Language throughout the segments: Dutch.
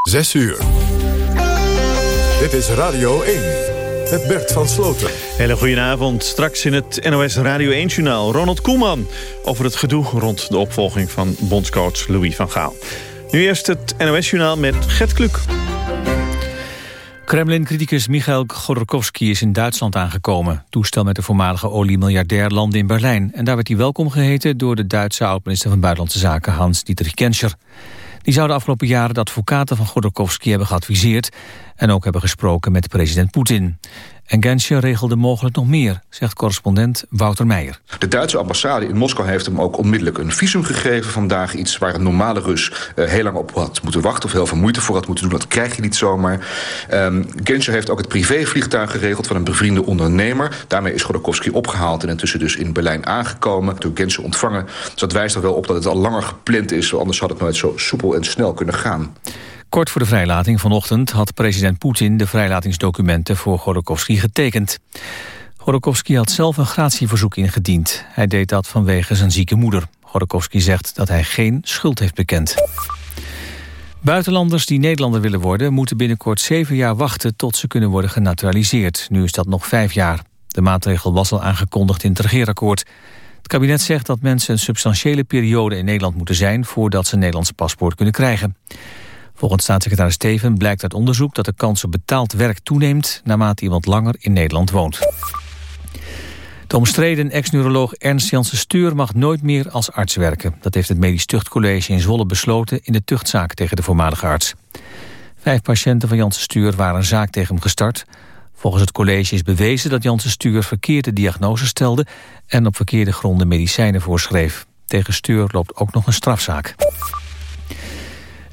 Zes uur. Dit is Radio 1. Met Bert van Sloten. Hele goedenavond. Straks in het NOS Radio 1-journaal Ronald Koeman... over het gedoe rond de opvolging van bondscoach Louis van Gaal. Nu eerst het NOS-journaal met Gert Kluk. Kremlin-criticus Michail Godorkovsky is in Duitsland aangekomen. Toestel met de voormalige oliemiljardair landde in Berlijn. En daar werd hij welkom geheten door de Duitse oud-minister van Buitenlandse Zaken Hans-Dietrich Genscher. Die zou de afgelopen jaren de advocaten van Godorkovsky hebben geadviseerd... en ook hebben gesproken met president Poetin. En Genscher regelde mogelijk nog meer, zegt correspondent Wouter Meijer. De Duitse ambassade in Moskou heeft hem ook onmiddellijk een visum gegeven vandaag. Iets waar een normale Rus uh, heel lang op had moeten wachten... of heel veel moeite voor had moeten doen. Dat krijg je niet zomaar. Um, Genscher heeft ook het privévliegtuig geregeld van een bevriende ondernemer. Daarmee is Godorkovsky opgehaald en intussen dus in Berlijn aangekomen. Door Genscher ontvangen. Dus dat wijst er wel op dat het al langer gepland is. Anders had het nooit zo soepel en snel kunnen gaan. Kort voor de vrijlating vanochtend had president Poetin de vrijlatingsdocumenten voor Godorkovsky getekend. Godorkovsky had zelf een gratieverzoek ingediend. Hij deed dat vanwege zijn zieke moeder. Godorkovsky zegt dat hij geen schuld heeft bekend. Buitenlanders die Nederlander willen worden... moeten binnenkort zeven jaar wachten tot ze kunnen worden genaturaliseerd. Nu is dat nog vijf jaar. De maatregel was al aangekondigd in het regeerakkoord. Het kabinet zegt dat mensen een substantiële periode in Nederland moeten zijn... voordat ze een Nederlands paspoort kunnen krijgen. Volgens staatssecretaris Steven blijkt uit onderzoek dat de kans op betaald werk toeneemt naarmate iemand langer in Nederland woont. De omstreden ex-neuroloog Ernst Janssen Stuur mag nooit meer als arts werken. Dat heeft het Medisch Tuchtcollege in Zwolle besloten in de tuchtzaak tegen de voormalige arts. Vijf patiënten van Janssen Stuur waren een zaak tegen hem gestart. Volgens het college is bewezen dat Janssen Stuur verkeerde diagnoses stelde en op verkeerde gronden medicijnen voorschreef. Tegen Stuur loopt ook nog een strafzaak.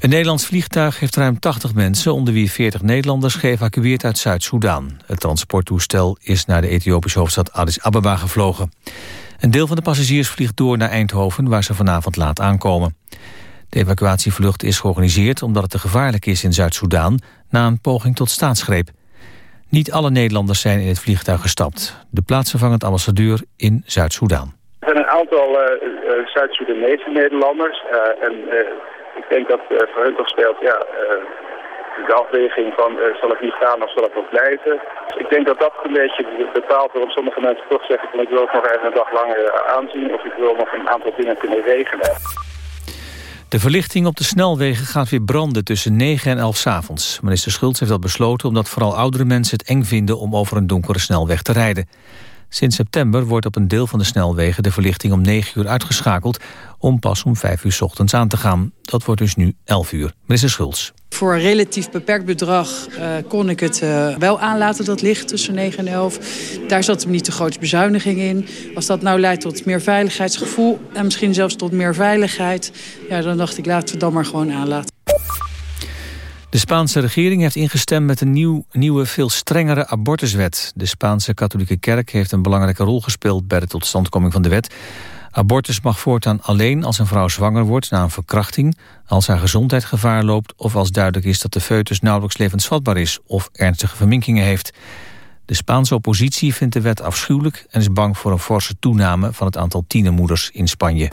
Een Nederlands vliegtuig heeft ruim 80 mensen... onder wie 40 Nederlanders geëvacueerd uit Zuid-Soedan. Het transporttoestel is naar de Ethiopische hoofdstad Addis Ababa gevlogen. Een deel van de passagiers vliegt door naar Eindhoven... waar ze vanavond laat aankomen. De evacuatievlucht is georganiseerd omdat het te gevaarlijk is in Zuid-Soedan... na een poging tot staatsgreep. Niet alle Nederlanders zijn in het vliegtuig gestapt. De plaatsvervangend ambassadeur in Zuid-Soedan. Er zijn een aantal uh, Zuid-Soedanese Nederlanders... Uh, en ik denk dat uh, voor hun toch speelt ja, uh, de afweging van uh, zal ik niet gaan of zal ik nog blijven. Dus ik denk dat dat een beetje bepaalt waarom sommige mensen toch zeggen van ik wil het nog even een dag langer aanzien of ik wil nog een aantal dingen kunnen regelen. De verlichting op de snelwegen gaat weer branden tussen 9 en 11 s avonds. Minister Schultz heeft dat besloten omdat vooral oudere mensen het eng vinden om over een donkere snelweg te rijden. Sinds september wordt op een deel van de snelwegen de verlichting om 9 uur uitgeschakeld... om pas om 5 uur ochtends aan te gaan. Dat wordt dus nu 11 uur. Minister Schulz. Voor een relatief beperkt bedrag uh, kon ik het uh, wel aanlaten, dat licht tussen 9 en 11. Daar zat hem niet de grootste bezuiniging in. Als dat nou leidt tot meer veiligheidsgevoel en misschien zelfs tot meer veiligheid... Ja, dan dacht ik, laten we dan maar gewoon aanlaten. De Spaanse regering heeft ingestemd met een nieuw, nieuwe, veel strengere abortuswet. De Spaanse katholieke kerk heeft een belangrijke rol gespeeld bij de totstandkoming van de wet. Abortus mag voortaan alleen als een vrouw zwanger wordt na een verkrachting, als haar gezondheid gevaar loopt of als duidelijk is dat de foetus nauwelijks levensvatbaar is of ernstige verminkingen heeft. De Spaanse oppositie vindt de wet afschuwelijk en is bang voor een forse toename van het aantal tienermoeders in Spanje.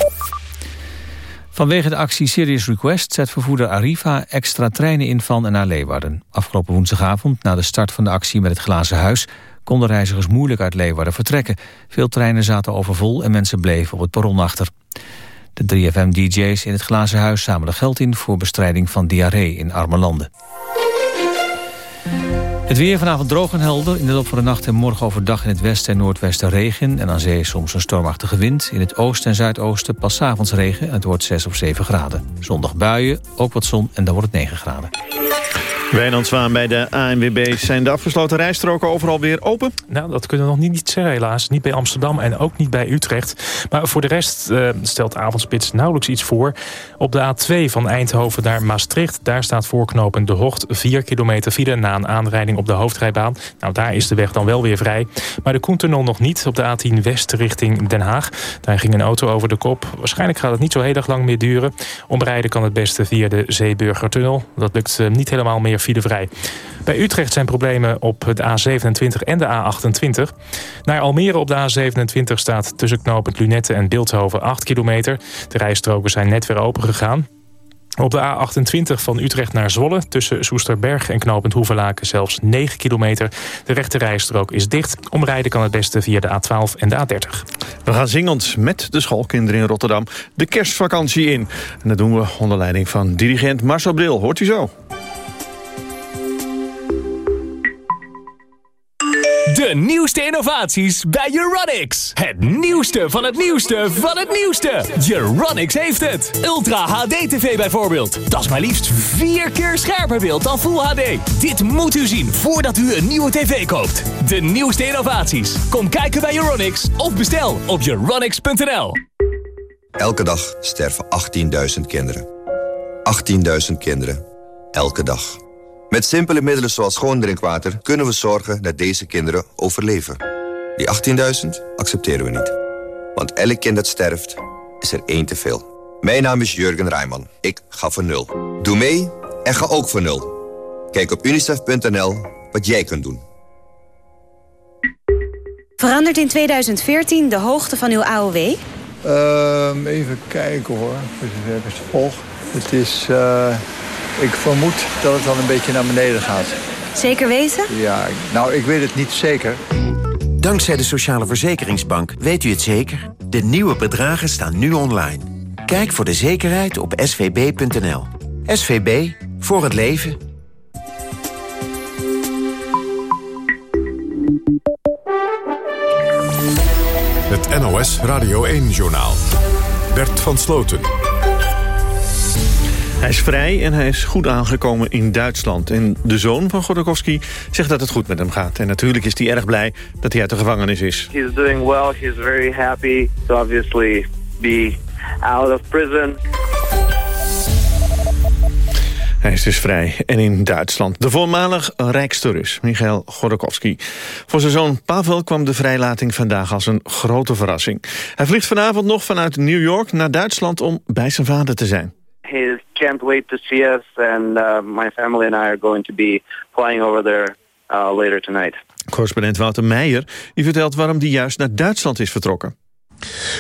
Vanwege de actie Serious Request zet vervoerder Arriva extra treinen in van en naar Leeuwarden. Afgelopen woensdagavond, na de start van de actie met het glazen huis... konden reizigers moeilijk uit Leeuwarden vertrekken. Veel treinen zaten overvol en mensen bleven op het perron achter. De 3FM-dj's in het glazen huis zamelen geld in... voor bestrijding van diarree in arme landen. Het weer vanavond droog en helder. In de loop van de nacht en morgen overdag in het westen en noordwesten regen. En aan zee soms een stormachtige wind. In het oosten en zuidoosten pas avonds regen. En het wordt 6 of 7 graden. Zondag buien, ook wat zon en dan wordt het 9 graden. Wijnand Zwaan bij de ANWB. Zijn de afgesloten rijstroken overal weer open? Nou, dat kunnen we nog niet zeggen helaas. Niet bij Amsterdam en ook niet bij Utrecht. Maar voor de rest uh, stelt avondspits nauwelijks iets voor. Op de A2 van Eindhoven naar Maastricht... daar staat voorknopend De Hocht 4 kilometer file... na een aanrijding op de hoofdrijbaan. Nou, daar is de weg dan wel weer vrij. Maar de Koentunnel nog niet op de A10 West richting Den Haag. Daar ging een auto over de kop. Waarschijnlijk gaat het niet zo heel erg lang meer duren. Omrijden kan het beste via de Zeeburgertunnel. Dat lukt uh, niet helemaal meer filevrij. Bij Utrecht zijn problemen op de A27 en de A28. Naar Almere op de A27 staat tussen knooppunt Lunette en Beeldhoven 8 kilometer. De rijstroken zijn net weer open gegaan. Op de A28 van Utrecht naar Zwolle... tussen Soesterberg en knooppunt Hoevelaken zelfs 9 kilometer. De rechte rijstrook is dicht. Omrijden kan het beste via de A12 en de A30. We gaan zingend met de schoolkinderen in Rotterdam de kerstvakantie in. En dat doen we onder leiding van dirigent Marcel Bril. Hoort u zo. De nieuwste innovaties bij Euronics. Het nieuwste van het nieuwste van het nieuwste. Euronics heeft het. Ultra HD TV bijvoorbeeld. Dat is maar liefst vier keer scherper beeld dan Full HD. Dit moet u zien voordat u een nieuwe tv koopt. De nieuwste innovaties. Kom kijken bij Euronics of bestel op euronics.nl. Elke dag sterven 18.000 kinderen. 18.000 kinderen. Elke dag. Met simpele middelen zoals schoon drinkwater kunnen we zorgen dat deze kinderen overleven. Die 18.000 accepteren we niet. Want elk kind dat sterft, is er één te veel. Mijn naam is Jurgen Rijman. Ik ga voor nul. Doe mee en ga ook voor nul. Kijk op unicef.nl wat jij kunt doen. Verandert in 2014 de hoogte van uw AOW? Uh, even kijken hoor, volg. Het is... Uh... Ik vermoed dat het dan een beetje naar beneden gaat. Zeker weten? Ja, nou, ik weet het niet zeker. Dankzij de Sociale Verzekeringsbank weet u het zeker. De nieuwe bedragen staan nu online. Kijk voor de zekerheid op svb.nl. SVB, voor het leven. Het NOS Radio 1-journaal. Bert van Sloten. Hij is vrij en hij is goed aangekomen in Duitsland. En de zoon van Godorkovsky zegt dat het goed met hem gaat. En natuurlijk is hij erg blij dat hij uit de gevangenis is. He's doing well. He's very happy to obviously be out of prison. Hij is dus vrij. En in Duitsland. De voormalig rijkste Rus, Michael Godorkovsky. Voor zijn zoon Pavel kwam de vrijlating vandaag als een grote verrassing. Hij vliegt vanavond nog vanuit New York naar Duitsland om bij zijn vader te zijn. Can't wait to see us, and uh, my family and I are going to be flying over there uh, later tonight. Correspondent Wouter Meijer die vertelt waarom hij juist naar Duitsland is vertrokken.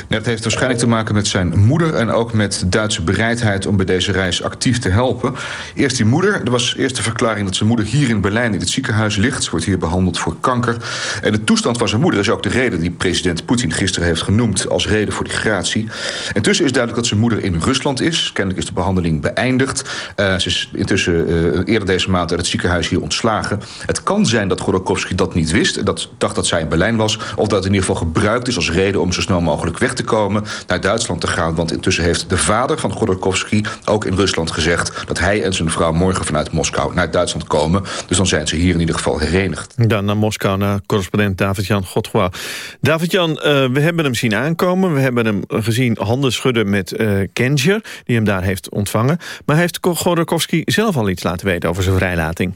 Het heeft waarschijnlijk te maken met zijn moeder... en ook met Duitse bereidheid om bij deze reis actief te helpen. Eerst die moeder. Er was eerst de verklaring dat zijn moeder hier in Berlijn... in het ziekenhuis ligt. Ze wordt hier behandeld voor kanker. En de toestand van zijn moeder is ook de reden... die president Poetin gisteren heeft genoemd als reden voor die gratie. Intussen is duidelijk dat zijn moeder in Rusland is. Kennelijk is de behandeling beëindigd. Uh, ze is intussen uh, eerder deze maand uit het ziekenhuis hier ontslagen. Het kan zijn dat Godorkovsky dat niet wist. Dat dacht dat zij in Berlijn was. Of dat in ieder geval gebruikt is als reden om zo snel mogelijk weg te komen, naar Duitsland te gaan. Want intussen heeft de vader van Godorkovsky ook in Rusland gezegd... dat hij en zijn vrouw morgen vanuit Moskou naar Duitsland komen. Dus dan zijn ze hier in ieder geval herenigd. Dan naar Moskou, naar correspondent David-Jan Godgoa. David-Jan, uh, we hebben hem zien aankomen. We hebben hem gezien handen schudden met uh, Kenjer, die hem daar heeft ontvangen. Maar heeft Godorkovsky zelf al iets laten weten over zijn vrijlating?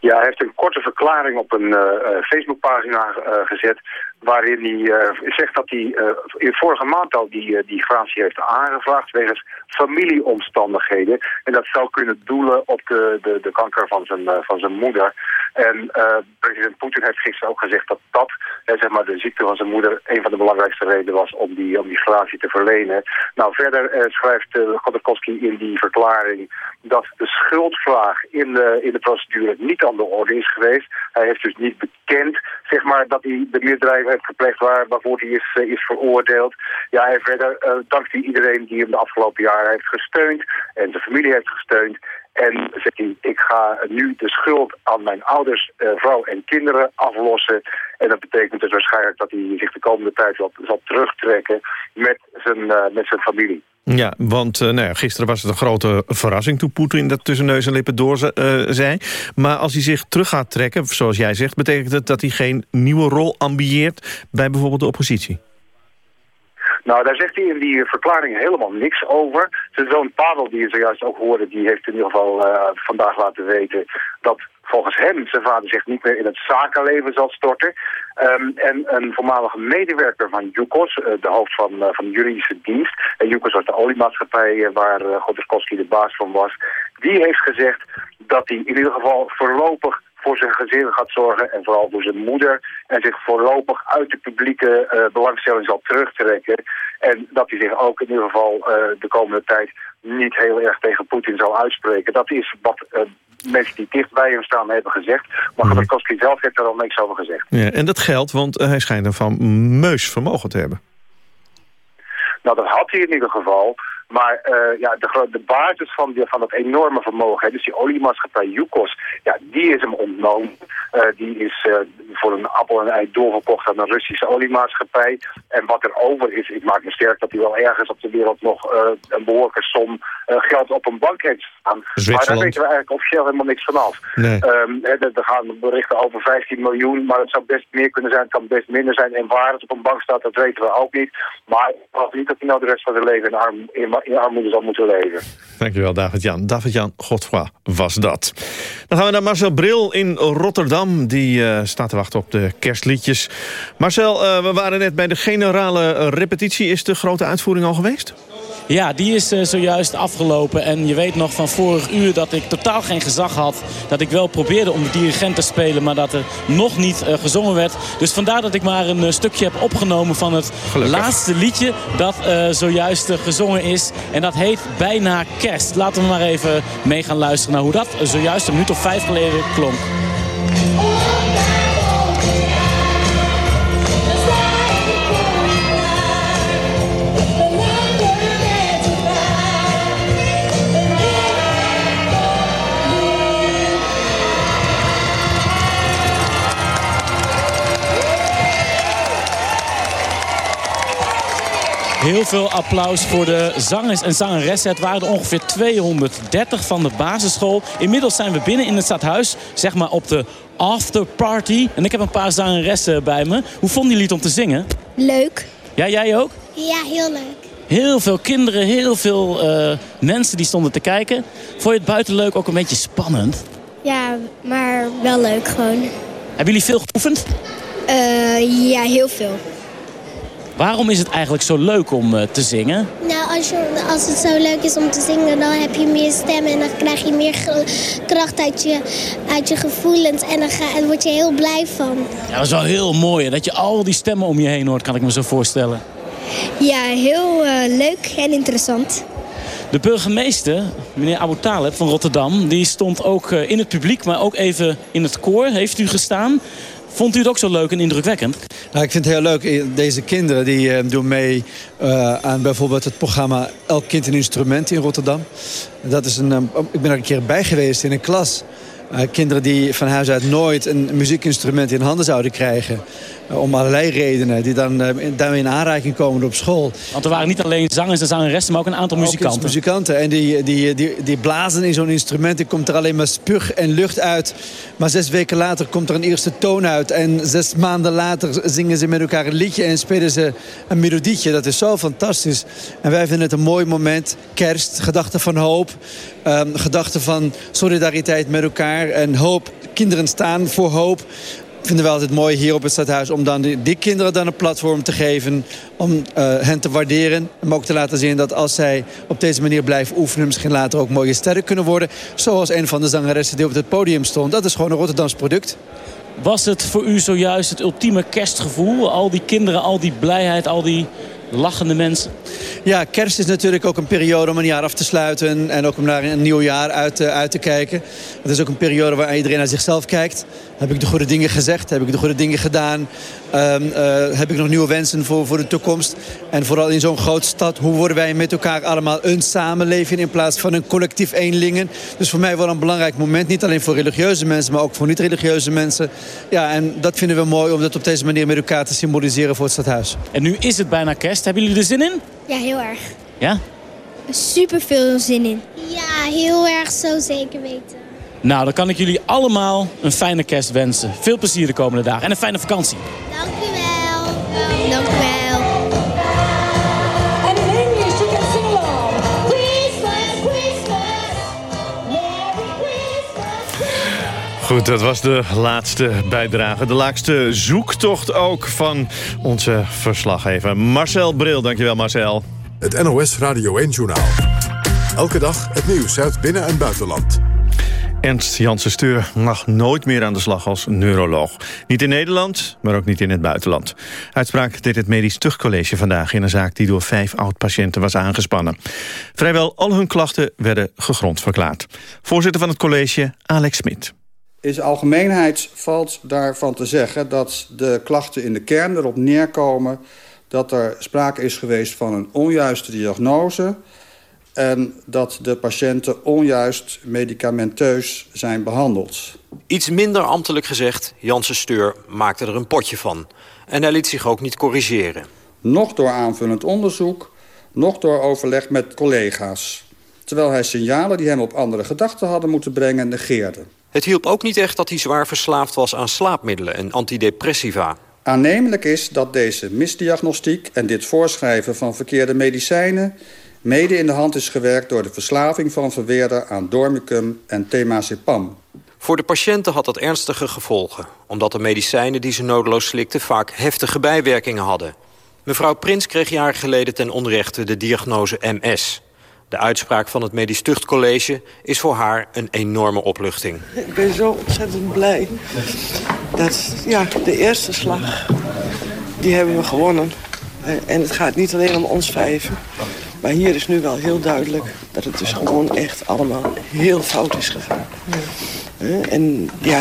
Ja, hij heeft een korte verklaring op een uh, Facebookpagina uh, gezet waarin hij uh, zegt dat hij uh, in vorige maand al die, uh, die gratie heeft aangevraagd wegens familieomstandigheden. En dat zou kunnen doelen op de, de, de kanker van zijn, van zijn moeder. En president Poetin heeft gisteren ook gezegd dat dat, zeg maar, de ziekte van zijn moeder, een van de belangrijkste redenen was om die, om die gratie te verlenen. Nou, verder schrijft uh, in die verklaring dat de schuldvraag in de, in de procedure niet aan de orde is geweest. Hij heeft dus niet bekend, zeg maar, dat hij de misdrijven heeft gepleegd waar, waarvoor hij is, uh, is veroordeeld. Ja, en verder uh, dankt hij iedereen die hem de afgelopen jaren heeft gesteund en zijn familie heeft gesteund. En zegt hij, ik ga nu de schuld aan mijn ouders, uh, vrouw en kinderen aflossen. En dat betekent dus waarschijnlijk dat hij zich de komende tijd zal, zal terugtrekken met zijn, met zijn familie. Ja, want uh, nou gisteren was het een grote verrassing toen Poetin dat tussen neus en lippen door uh, zei. Maar als hij zich terug gaat trekken, zoals jij zegt... betekent het dat hij geen nieuwe rol ambieert bij bijvoorbeeld de oppositie? Nou, daar zegt hij in die verklaring helemaal niks over. Zijn zoon Pavel, die je zojuist ook hoorde, die heeft in ieder geval uh, vandaag laten weten dat volgens hem zijn vader zich niet meer in het zakenleven zal storten. Um, en een voormalige medewerker van Yukos, uh, de hoofd van, uh, van de juridische dienst, en Yukos was de oliemaatschappij uh, waar uh, de baas van was, die heeft gezegd dat hij in ieder geval voorlopig voor zijn gezin gaat zorgen en vooral voor zijn moeder. En zich voorlopig uit de publieke belangstelling zal terugtrekken. En dat hij zich ook in ieder geval de komende tijd niet heel erg tegen Poetin zal uitspreken. Dat is wat mensen die dicht bij hem staan hebben gezegd. Maar mm -hmm. zelf heeft er al niks over gezegd. Ja, en dat geldt, want hij schijnt een van meus vermogen te hebben. Nou, dat had hij in ieder geval. Maar uh, ja, de, de basis van, die, van dat enorme vermogen, hè, dus die oliemaatschappij Yukos, ja, die is hem ontnomen. Uh, die is uh, voor een appel en ei doorverkocht aan een Russische oliemaatschappij. En wat er over is, ik maak me sterk dat hij wel ergens op de wereld nog een behoorlijke som geld op een bank heeft staan. Maar daar weten we eigenlijk officieel helemaal niks vanaf. Nee. Um, er gaan berichten over 15 miljoen, maar het zou best meer kunnen zijn, het kan best minder zijn. En waar het op een bank staat, dat weten we ook niet. Maar ik geloof niet dat hij nou de rest van zijn leven in, arm, in in armoede zal moeten leven. Dankjewel, David-Jan. David-Jan Godfroy was dat. Dan gaan we naar Marcel Bril in Rotterdam. Die uh, staat te wachten op de kerstliedjes. Marcel, uh, we waren net bij de generale repetitie. Is de grote uitvoering al geweest? Ja, die is uh, zojuist afgelopen. En je weet nog van vorig uur dat ik totaal geen gezag had. Dat ik wel probeerde om de dirigent te spelen, maar dat er nog niet uh, gezongen werd. Dus vandaar dat ik maar een uh, stukje heb opgenomen van het Gelukkig. laatste liedje dat zojuist gezongen is. En dat heet Bijna Kerst. Laten we maar even mee gaan luisteren naar hoe dat zojuist een minuut of vijf geleden klonk. Heel veel applaus voor de zangers en zangeressen. Het waren er ongeveer 230 van de basisschool. Inmiddels zijn we binnen in het stadhuis, zeg maar op de afterparty. En ik heb een paar zangeressen bij me. Hoe vonden jullie het om te zingen? Leuk. Ja, jij ook? Ja, heel leuk. Heel veel kinderen, heel veel uh, mensen die stonden te kijken. Vond je het buiten leuk ook een beetje spannend? Ja, maar wel leuk gewoon. Hebben jullie veel geoefend? Uh, ja, heel veel. Waarom is het eigenlijk zo leuk om uh, te zingen? Nou, als, je, als het zo leuk is om te zingen, dan heb je meer stem en dan krijg je meer kracht uit je, uit je gevoelens en dan ga, en word je heel blij van. Ja, dat is wel heel mooi, hè? dat je al die stemmen om je heen hoort, kan ik me zo voorstellen. Ja, heel uh, leuk en interessant. De burgemeester, meneer Abu Taleb van Rotterdam, die stond ook uh, in het publiek, maar ook even in het koor. Heeft u gestaan? Vond u het ook zo leuk en indrukwekkend? Nou, ik vind het heel leuk. Deze kinderen die, uh, doen mee uh, aan bijvoorbeeld het programma Elk Kind een Instrument in Rotterdam. Dat is een, ik ben er een keer bij geweest in een klas. Uh, kinderen die van huis uit nooit een muziekinstrument in handen zouden krijgen. Uh, om allerlei redenen. Die dan uh, daarmee in aanraking komen op school. Want er waren niet alleen zangers en zangeressen, maar ook een aantal muzikanten. Muzikanten. En die, die, die, die blazen in zo'n instrument. Er komt er alleen maar spug en lucht uit. Maar zes weken later komt er een eerste toon uit. En zes maanden later zingen ze met elkaar een liedje en spelen ze een melodietje. Dat is zo fantastisch. En wij vinden het een mooi moment. Kerst, gedachten van hoop. Um, gedachten van solidariteit met elkaar. En hoop. Kinderen staan voor hoop vinden we altijd mooi hier op het stadhuis... om dan die, kinderen dan een platform te geven... om uh, hen te waarderen. Maar ook te laten zien dat als zij op deze manier blijven oefenen... misschien later ook mooie sterren kunnen worden. Zoals een van de zangeressen die op het podium stond. Dat is gewoon een Rotterdams product. Was het voor u zojuist het ultieme kerstgevoel? Al die kinderen, al die blijheid, al die lachende mensen? Ja, kerst is natuurlijk ook een periode om een jaar af te sluiten... en ook om naar een nieuw jaar uit, uh, uit te kijken. Het is ook een periode waar iedereen naar zichzelf kijkt. Heb ik de goede dingen gezegd? Heb ik de goede dingen gedaan? Um, uh, heb ik nog nieuwe wensen voor, voor de toekomst? En vooral in zo'n grote stad, hoe worden wij met elkaar allemaal een samenleving... in plaats van een collectief eenlingen? Dus voor mij wel een belangrijk moment. Niet alleen voor religieuze mensen, maar ook voor niet-religieuze mensen. Ja, en dat vinden we mooi om dat op deze manier met elkaar te symboliseren voor het stadhuis. En nu is het bijna kerst. Hebben jullie er zin in? Ja, heel erg. Ja? Super veel zin in. Ja, heel erg zo zeker weten. Nou, dan kan ik jullie allemaal een fijne kerst wensen. Veel plezier de komende dagen en een fijne vakantie. Dank u wel. Dank u wel. Goed, dat was de laatste bijdrage. De laatste zoektocht ook van onze verslaggever Marcel Bril. Dankjewel Marcel. Het NOS Radio 1 Journaal. Elke dag het nieuws uit binnen- en buitenland. Ernst Janssen Steur mag nooit meer aan de slag als neuroloog. Niet in Nederland, maar ook niet in het buitenland. Uitspraak deed het Medisch Tuchtcollege vandaag... in een zaak die door vijf oud-patiënten was aangespannen. Vrijwel al hun klachten werden gegrond verklaard. Voorzitter van het college, Alex Smit. Is algemeenheid valt daarvan te zeggen dat de klachten in de kern erop neerkomen... dat er sprake is geweest van een onjuiste diagnose en dat de patiënten onjuist medicamenteus zijn behandeld. Iets minder ambtelijk gezegd, Janssen Steur maakte er een potje van. En hij liet zich ook niet corrigeren. Nog door aanvullend onderzoek, nog door overleg met collega's. Terwijl hij signalen die hem op andere gedachten hadden moeten brengen negeerde. Het hielp ook niet echt dat hij zwaar verslaafd was aan slaapmiddelen en antidepressiva. Aannemelijk is dat deze misdiagnostiek en dit voorschrijven van verkeerde medicijnen mede in de hand is gewerkt door de verslaving van Verweerder aan dormicum en temazepam. Voor de patiënten had dat ernstige gevolgen... omdat de medicijnen die ze nodeloos slikten vaak heftige bijwerkingen hadden. Mevrouw Prins kreeg jaren geleden ten onrechte de diagnose MS. De uitspraak van het Medisch Tuchtcollege is voor haar een enorme opluchting. Ik ben zo ontzettend blij dat ja, de eerste slag, die hebben we gewonnen. En het gaat niet alleen om ons vijven. Maar hier is nu wel heel duidelijk dat het dus gewoon echt allemaal heel fout is gegaan. En ja,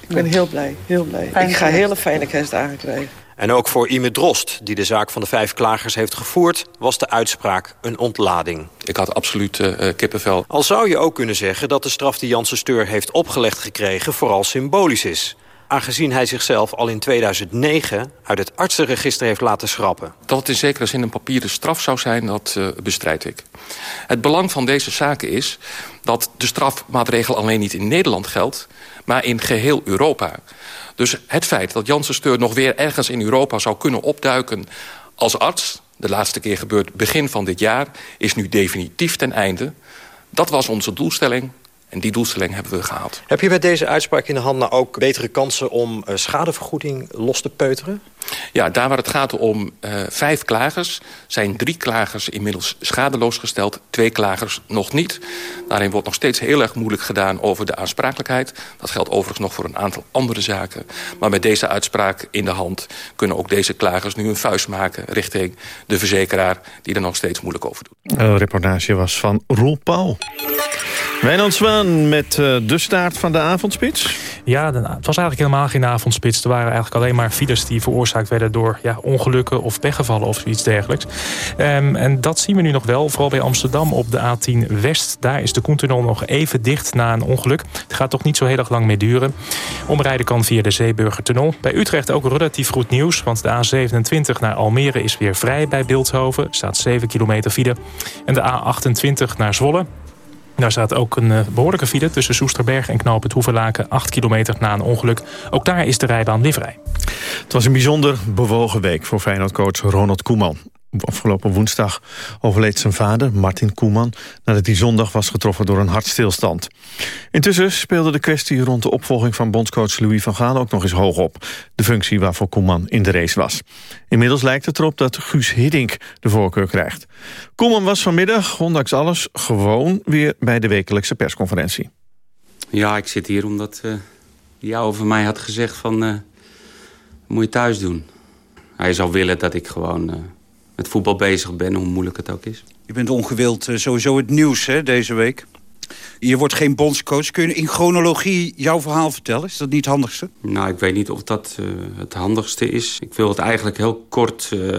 ik ben heel blij, heel blij. Ik ga hele fijne kerstdagen krijgen. En ook voor Ime Drost, die de zaak van de vijf klagers heeft gevoerd... was de uitspraak een ontlading. Ik had absoluut uh, kippenvel. Al zou je ook kunnen zeggen dat de straf die Janssen Steur heeft opgelegd gekregen... vooral symbolisch is aangezien hij zichzelf al in 2009 uit het artsenregister heeft laten schrappen. Dat het in zekere zin een papieren straf zou zijn, dat uh, bestrijd ik. Het belang van deze zaken is dat de strafmaatregel alleen niet in Nederland geldt... maar in geheel Europa. Dus het feit dat Janssen Steur nog weer ergens in Europa zou kunnen opduiken als arts... de laatste keer gebeurt begin van dit jaar, is nu definitief ten einde. Dat was onze doelstelling. En die doelstelling hebben we gehaald. Heb je met deze uitspraak in de hand nou ook betere kansen om uh, schadevergoeding los te peuteren? Ja, daar waar het gaat om uh, vijf klagers... zijn drie klagers inmiddels schadeloos gesteld. Twee klagers nog niet. Daarin wordt nog steeds heel erg moeilijk gedaan over de aansprakelijkheid. Dat geldt overigens nog voor een aantal andere zaken. Maar met deze uitspraak in de hand... kunnen ook deze klagers nu een vuist maken richting de verzekeraar... die er nog steeds moeilijk over doet. Een reportage was van Roel Pauw. Wijnand Zwaan met uh, de staart van de avondspits. Ja, het was eigenlijk helemaal geen avondspits. Er waren eigenlijk alleen maar files die veroorzaakt werden door ja, ongelukken of pechgevallen of iets dergelijks. Um, en dat zien we nu nog wel, vooral bij Amsterdam op de A10 West. Daar is de Koentunnel nog even dicht na een ongeluk. Het gaat toch niet zo heel erg lang meer duren. Omrijden kan via de Zeeburgertunnel. Bij Utrecht ook relatief goed nieuws, want de A27 naar Almere is weer vrij bij Beeldhoven. Staat 7 kilometer file. En de A28 naar Zwolle. Daar staat ook een uh, behoorlijke file tussen Soesterberg en Knoop het Hoevenlaken. 8 kilometer na een ongeluk. Ook daar is de rijbaan weer vrij. Het was een bijzonder bewogen week voor Feyenoordcoach Ronald Koeman. Afgelopen woensdag overleed zijn vader, Martin Koeman... nadat hij zondag was getroffen door een hartstilstand. Intussen speelde de kwestie rond de opvolging van bondscoach Louis van Gaal... ook nog eens hoog op, de functie waarvoor Koeman in de race was. Inmiddels lijkt het erop dat Guus Hiddink de voorkeur krijgt. Koeman was vanmiddag, ondanks alles, gewoon weer bij de wekelijkse persconferentie. Ja, ik zit hier omdat jou over mij had gezegd van... Uh, moet je thuis doen. Hij zou willen dat ik gewoon... Uh, met voetbal bezig ben, hoe moeilijk het ook is. Je bent ongewild uh, sowieso het nieuws hè, deze week. Je wordt geen bondscoach. Kun je in chronologie jouw verhaal vertellen? Is dat niet het handigste? Nou, ik weet niet of dat uh, het handigste is. Ik wil het eigenlijk heel kort uh,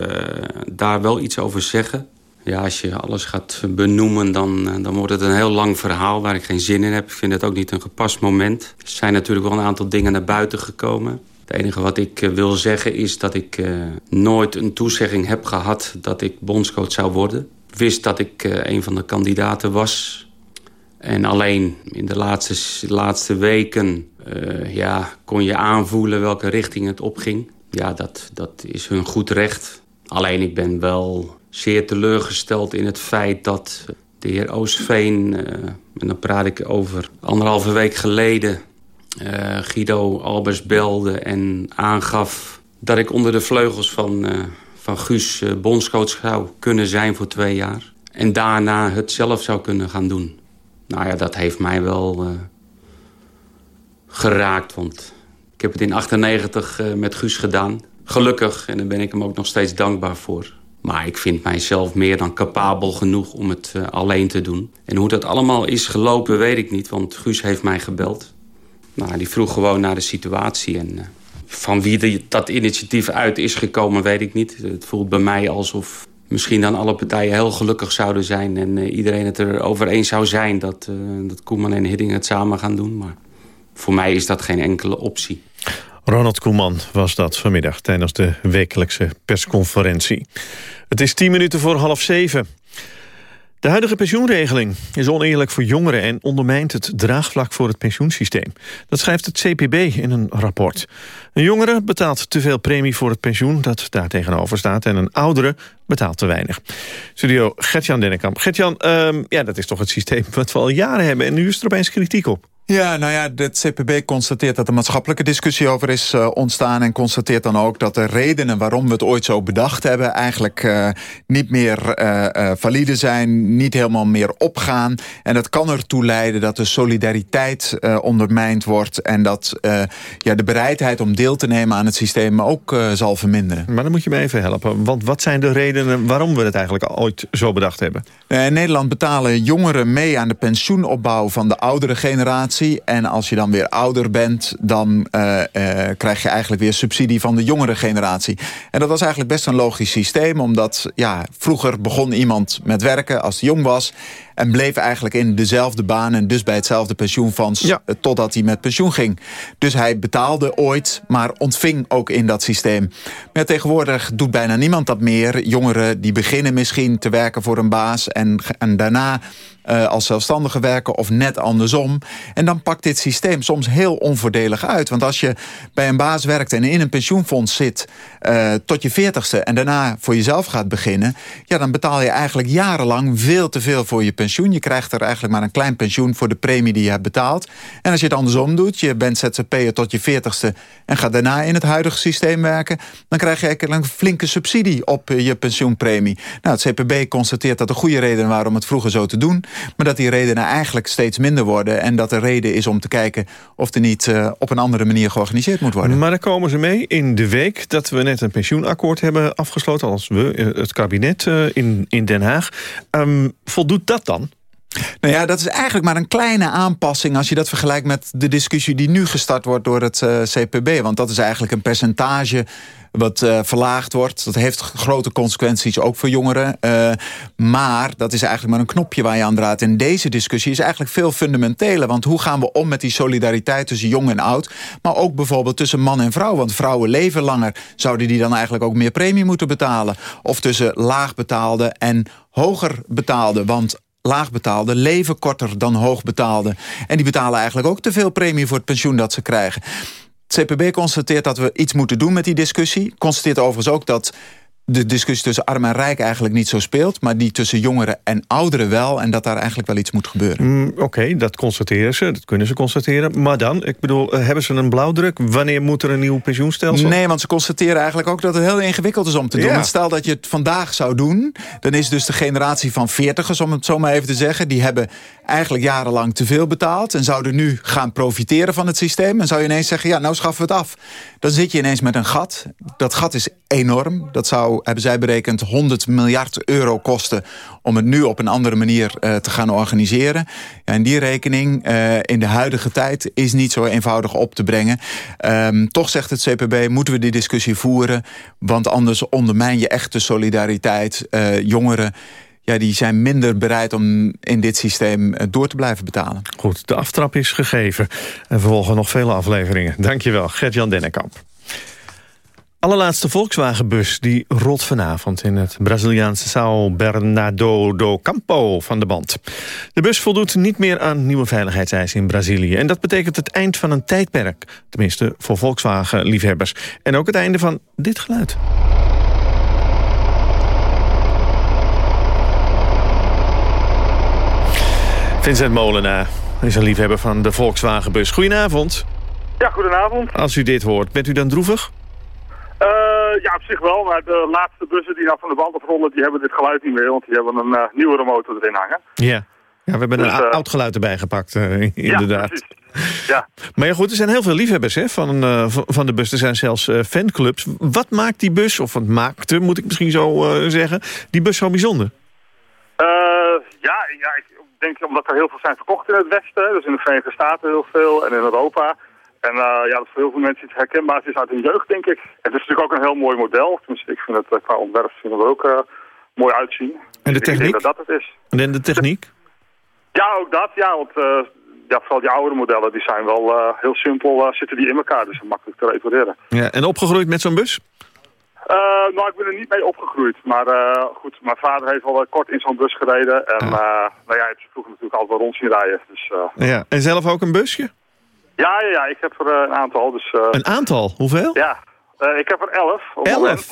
daar wel iets over zeggen. Ja, als je alles gaat benoemen, dan, dan wordt het een heel lang verhaal... waar ik geen zin in heb. Ik vind het ook niet een gepast moment. Er zijn natuurlijk wel een aantal dingen naar buiten gekomen. Het enige wat ik wil zeggen is dat ik uh, nooit een toezegging heb gehad... dat ik bondscoach zou worden. Wist dat ik uh, een van de kandidaten was. En alleen in de laatste, laatste weken ja, kon je aanvoelen welke richting het opging. Ja, dat, dat is hun goed recht. Alleen ik ben wel zeer teleurgesteld in het feit dat de heer Oosveen... en dan praat ik over anderhalve week geleden uh, Guido Albers belde en aangaf dat ik onder de vleugels van, uh, van Guus uh, zou kunnen zijn voor twee jaar. En daarna het zelf zou kunnen gaan doen. Nou ja, dat heeft mij wel geraakt. Want ik heb het in 98 uh, met Guus gedaan. Gelukkig, en daar ben ik hem ook nog steeds dankbaar voor. Maar ik vind mijzelf meer dan capabel genoeg om het alleen te doen. En hoe dat allemaal is gelopen, weet ik niet. Want Guus heeft mij gebeld. Nou, die vroeg gewoon naar de situatie. En uh, van wie dat initiatief uit is gekomen, weet ik niet. Het voelt bij mij alsof misschien dan alle partijen heel gelukkig zouden zijn... en uh, iedereen het erover eens zou zijn dat, dat Koeman en Hidding het samen gaan doen. Maar voor mij is dat geen enkele optie. Ronald Koeman was dat vanmiddag tijdens de wekelijkse persconferentie. Het is tien minuten voor half zeven. De huidige pensioenregeling is oneerlijk voor jongeren... en ondermijnt het draagvlak voor het pensioensysteem. Dat schrijft het CPB in een rapport. Een jongere betaalt te veel premie voor het pensioen... dat daar tegenover staat, en een oudere betaalt te weinig. Studio Gertjan Dennekamp. Gertjan, um, ja, dat is toch het systeem wat we al jaren hebben... en nu is er opeens kritiek op. Ja, nou ja, het CPB constateert dat er maatschappelijke discussie over is uh, ontstaan... en constateert dan ook dat de redenen waarom we het ooit zo bedacht hebben... eigenlijk uh, niet meer uh, valide zijn, niet helemaal meer opgaan. En dat kan ertoe leiden dat de solidariteit ondermijnd wordt... en dat ja, de bereidheid om deel te nemen aan het systeem ook zal verminderen. Maar dan moet je me even helpen, want wat zijn de redenen... waarom we het eigenlijk ooit zo bedacht hebben? in Nederland betalen jongeren mee aan de pensioenopbouw van de oudere generatie en als je dan weer ouder bent, dan uh, uh, krijg je eigenlijk weer subsidie van de jongere generatie. En dat was eigenlijk best een logisch systeem, omdat ja, vroeger begon iemand met werken als hij jong was en bleef eigenlijk in dezelfde baan en dus bij hetzelfde pensioenfonds ja. totdat hij met pensioen ging. Dus hij betaalde ooit, maar ontving ook in dat systeem. Maar tegenwoordig doet bijna niemand dat meer. Jongeren die beginnen misschien te werken voor een baas en, en daarna uh, als zelfstandige werken of net andersom. En dan pakt dit systeem soms heel onvoordelig uit. Want als je bij een baas werkt en in een pensioenfonds zit uh, tot je veertigste en daarna voor jezelf gaat beginnen, ja, dan betaal je eigenlijk jarenlang veel te veel voor je pensioen. Je krijgt er eigenlijk maar een klein pensioen voor de premie die je hebt betaald. En als je het andersom doet, je bent ZZP'er tot je veertigste en gaat daarna in het huidige systeem werken, dan krijg je eigenlijk een flinke subsidie op je pensioenpremie. Nou, het CPB constateert dat er goede redenen waren om het vroeger zo te doen. Maar dat die redenen eigenlijk steeds minder worden. En dat er reden is om te kijken of er niet uh, op een andere manier georganiseerd moet worden. Maar daar komen ze mee in de week dat we net een pensioenakkoord hebben afgesloten. Als we, het kabinet in, in Den Haag. Um, voldoet dat dan? Nou ja, dat is eigenlijk maar een kleine aanpassing... als je dat vergelijkt met de discussie die nu gestart wordt door het uh, CPB. Want dat is eigenlijk een percentage wat uh, verlaagd wordt. Dat heeft grote consequenties ook voor jongeren. Uh, maar dat is eigenlijk maar een knopje waar je aan draait. En deze discussie is eigenlijk veel fundamenteler. Want hoe gaan we om met die solidariteit tussen jong en oud? Maar ook bijvoorbeeld tussen man en vrouw. Want vrouwen leven langer. Zouden die dan eigenlijk ook meer premie moeten betalen? Of tussen laagbetaalde en hoger betaalde. Want laagbetaalden leven korter dan hoogbetaalden. En die betalen eigenlijk ook te veel premie voor het pensioen dat ze krijgen. Het CPB constateert dat we iets moeten doen met die discussie. Constateert overigens ook dat de discussie tussen arm en rijk eigenlijk niet zo speelt... maar die tussen jongeren en ouderen wel... en dat daar eigenlijk wel iets moet gebeuren. Mm, Oké, okay, dat constateren ze, dat kunnen ze constateren. Maar dan, ik bedoel, eh, hebben ze een blauwdruk? Wanneer moet er een nieuw pensioenstelsel? Nee, want ze constateren eigenlijk ook dat het heel ingewikkeld is om te doen. Ja. Want stel dat je het vandaag zou doen... dan is dus de generatie van veertigers, om het zo maar even te zeggen... die hebben eigenlijk jarenlang te veel betaald... en zouden nu gaan profiteren van het systeem... en zou je ineens zeggen, ja, nou schaffen we het af. Dan zit je ineens met een gat. Dat gat is enorm. Dat zou, hebben zij berekend, 100 miljard euro kosten... om het nu op een andere manier uh, te gaan organiseren. En die rekening uh, in de huidige tijd is niet zo eenvoudig op te brengen. Um, toch zegt het CPB, moeten we die discussie voeren... want anders ondermijn je echt de solidariteit. Uh, jongeren ja, die zijn minder bereid om in dit systeem door te blijven betalen. Goed, de aftrap is gegeven. En vervolgen nog vele afleveringen. Dankjewel, Gert-Jan Dennekamp. Allerlaatste Volkswagenbus die rolt vanavond in het Braziliaanse São Bernardo do Campo van de band. De bus voldoet niet meer aan nieuwe veiligheidseisen in Brazilië. En dat betekent het eind van een tijdperk. Tenminste voor Volkswagen-liefhebbers. En ook het einde van dit geluid. Vincent Molenaar is een liefhebber van de Volkswagenbus. Goedenavond. Ja, goedenavond. Als u dit hoort, bent u dan droevig? Uh, ja, op zich wel. Maar de laatste bussen die nou van de band afronden, die hebben dit geluid niet meer. Want die hebben een uh, nieuwere motor erin hangen. Ja. ja, we hebben dus, een uh, oud geluid erbij gepakt, inderdaad. Ja, Ja. Maar ja, goed, er zijn heel veel liefhebbers hè, van, eh, van- de bus. Er zijn zelfs eh, fanclubs. Wat maakt die bus, of wat maakte, moet ik misschien zo eh, zeggen... die bus zo bijzonder? Eh, ja, ja, ik denk omdat er heel veel zijn verkocht in het Westen. Dus in de Verenigde Staten heel veel en in Europa. En eh, ja, dat voor heel veel mensen iets herkenbaars is uit hun jeugd, denk ik. Het is natuurlijk ook een heel mooi model. Tenminste, ik vind het eh, qua ontwerp vind ik het er ook eh, mooi uitzien. En de Ik denk techniek? dat dat het is. En de techniek? Ja, ook dat. Ja, want ja, vooral die oudere modellen, die zijn wel heel simpel, zitten die in elkaar. Dus makkelijk te repareren. Ja, en opgegroeid met zo'n bus? Nou, ik ben er niet mee opgegroeid. Maar goed, mijn vader heeft al kort in zo'n bus gereden. En eh nou ja, hij heeft vroeger natuurlijk altijd wel rond zien rijden. Dus, Ja. En zelf ook een busje? Ja, ja, ja, ik heb er eh, een aantal. Dus, eh, Een aantal? Hoeveel? Ja, eh, ik heb er elf. moment.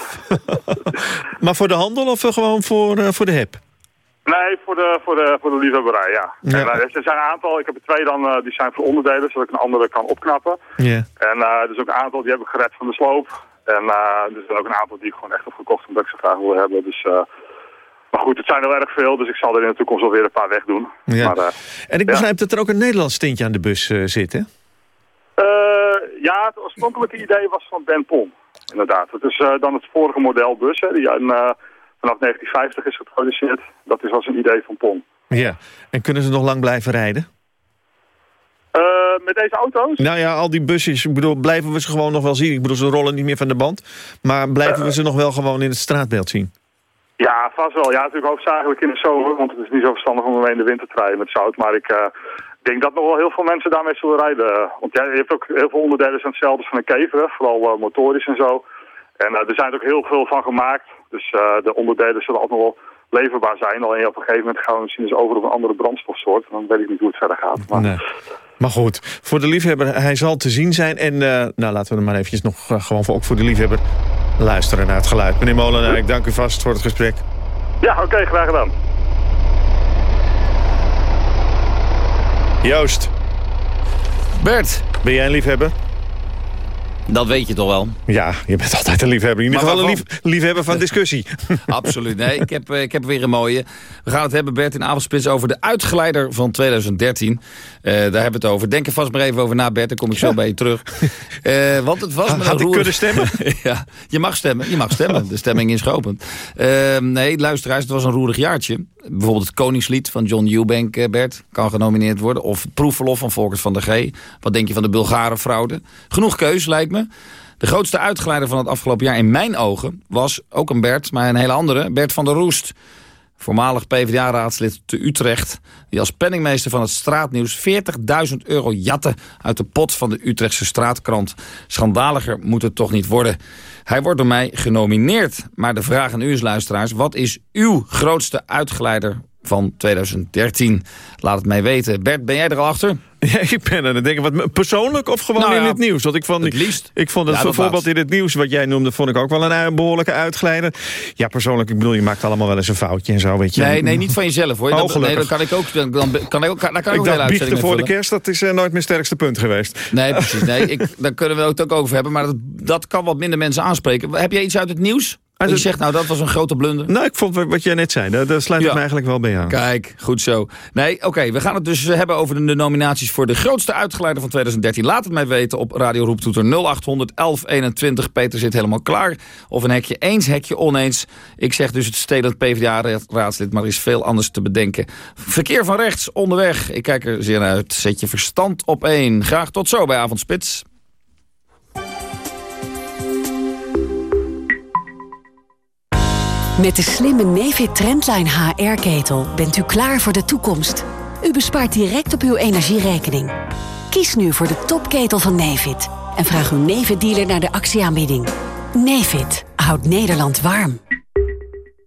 Maar voor de handel of gewoon voor, voor de hep? Nee, voor de, voor de, voor de liefhebberij, ja. Ja. En, er zijn een aantal, ik heb er twee dan, die zijn voor onderdelen, zodat ik een andere kan opknappen. Ja. En eh, er is ook een aantal die heb ik gered van de sloop. En er zijn ook een aantal die ik gewoon echt heb gekocht omdat ik ze graag wil hebben. Dus, maar goed, het zijn er erg veel, dus ik zal er in de toekomst wel weer een paar wegdoen. Ja. Maar, En ik ja. begrijp dat er ook een Nederlands tintje aan de bus zit, hè? Ja, het oorspronkelijke idee was van Ben Pon, inderdaad. Het is eh, dan het vorige model bus, hè, die eh, vanaf 1950 is geproduceerd. Dat is als een idee van Pon. Ja. En kunnen ze nog lang blijven rijden? Eh, met deze auto's? Nou ja, al die busjes, ik bedoel, blijven we ze gewoon nog wel zien? Ik bedoel, ze rollen niet meer van de band. Maar blijven we ze nog wel gewoon in het straatbeeld zien? Ja, vast wel. Ja, natuurlijk hoofdzakelijk in de zomer, want het is niet zo verstandig om ermee in de winter te rijden met zout. Maar ik eh, denk dat nog wel heel veel mensen daarmee zullen rijden. Want ja, je hebt ook heel veel onderdelen zijn hetzelfde als van een kever, vooral eh, motorisch en zo. En eh, er zijn er ook heel veel van gemaakt, dus eh, de onderdelen zullen altijd nog wel leverbaar zijn. Alleen op een gegeven moment gaan we misschien eens over op een andere brandstofsoort. Dan weet ik niet hoe het verder gaat. Maar... Nee. Maar goed, voor de liefhebber, hij zal te zien zijn. En nou, laten we er maar eventjes nog gewoon voor, ook voor de liefhebber luisteren naar het geluid. Meneer Molenaar, ik dank u vast voor het gesprek. Ja, oké, graag gedaan. Joost. Bert. Ben jij een liefhebber? Dat weet je toch wel? Ja, je bent altijd een liefhebber. In ieder geval een lief, liefhebber van discussie. Absoluut. Nee, ik heb, eh, ik heb weer een mooie. We gaan het hebben, Bert, in Avondspits over de uitgeleider van 2013. Eh, daar hebben we het over. Denk er vast maar even over na, Bert. Dan kom ik zo bij je terug. Eh, want het was Had ik roer- kunnen stemmen? ja, je mag stemmen. Je mag stemmen. De stemming is geopend. Eh, nee, luisteraars, het was een roerig jaartje. Bijvoorbeeld het Koningslied van John Eubank, Bert. Kan genomineerd worden. Of Proefverlof van Volkert van der G. Wat denk je van de Bulgare fraude? Genoeg keus, lijkt me. De grootste uitgeleider van het afgelopen jaar in mijn ogen was ook een Bert, maar een hele andere. Bert van der Roest. Voormalig PvdA-raadslid te Utrecht. Die als penningmeester van het straatnieuws 40.000 euro jatte uit de pot van de Utrechtse straatkrant. Schandaliger moet het toch niet worden. Hij wordt door mij genomineerd. Maar de vraag aan u is, luisteraars, wat is uw grootste uitgeleider van 2013? Laat het mij weten. Bert, ben jij er al achter? Ja, ik ben aan het denken, wat persoonlijk of gewoon Nou in het nieuws? Want ik vond, het liefst. Ik vond het Ja, bijvoorbeeld in het nieuws, wat jij noemde, vond ik ook wel een eh, behoorlijke uitgeleider. Ja, persoonlijk, ik bedoel, je maakt allemaal wel eens een foutje en zo, weet je. Nee, nee, niet van jezelf hoor. Oh, Dan, nee, dan kan ik ook. Dan, dan kan ik ook, daar kan ik Ik ook dacht, voor de kerst, dat is eh, nooit mijn sterkste punt geweest. Nee, precies. Nee, ik, daar kunnen we het ook over hebben. Maar dat, dat kan wat minder mensen aanspreken. Heb jij iets uit het nieuws? En je zegt, nou, dat was een grote blunder. Nou, ik vond wat jij net zei, daar, sluit ik me eigenlijk wel bij aan. Kijk, goed zo. Nee, oké, we gaan het dus hebben over de, de nominaties voor de grootste uitgeleider van 2013. Laat het mij weten op Radio Roeptoeter 0800 1121. Peter zit helemaal klaar. Of een hekje eens, hekje oneens. Ik zeg dus het stedelijk PvdA-raadslid, maar er is veel anders te bedenken. Verkeer van rechts, onderweg. Ik kijk er zeer naar uit. Zet je verstand op één. Graag tot zo bij Avondspits. Met de slimme Nefit Trendline HR-ketel bent u klaar voor de toekomst. U bespaart direct op uw energierekening. Kies nu voor de topketel van Nefit en vraag uw Nefit-dealer naar de actieaanbieding. Nefit houdt Nederland warm.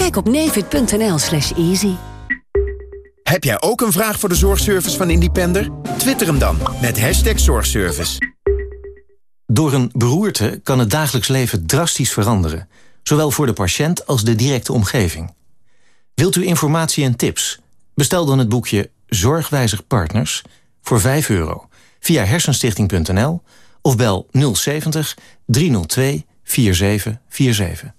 Kijk op nefit.nl slash easy. Heb jij ook een vraag voor de zorgservice van Independer? Twitter hem dan met hashtag zorgservice. Door een beroerte kan het dagelijks leven drastisch veranderen. Zowel voor de patiënt als de directe omgeving. Wilt u informatie en tips? Bestel dan het boekje Zorgwijzig Partners voor 5 euro via hersenstichting.nl of bel 070 302 4747.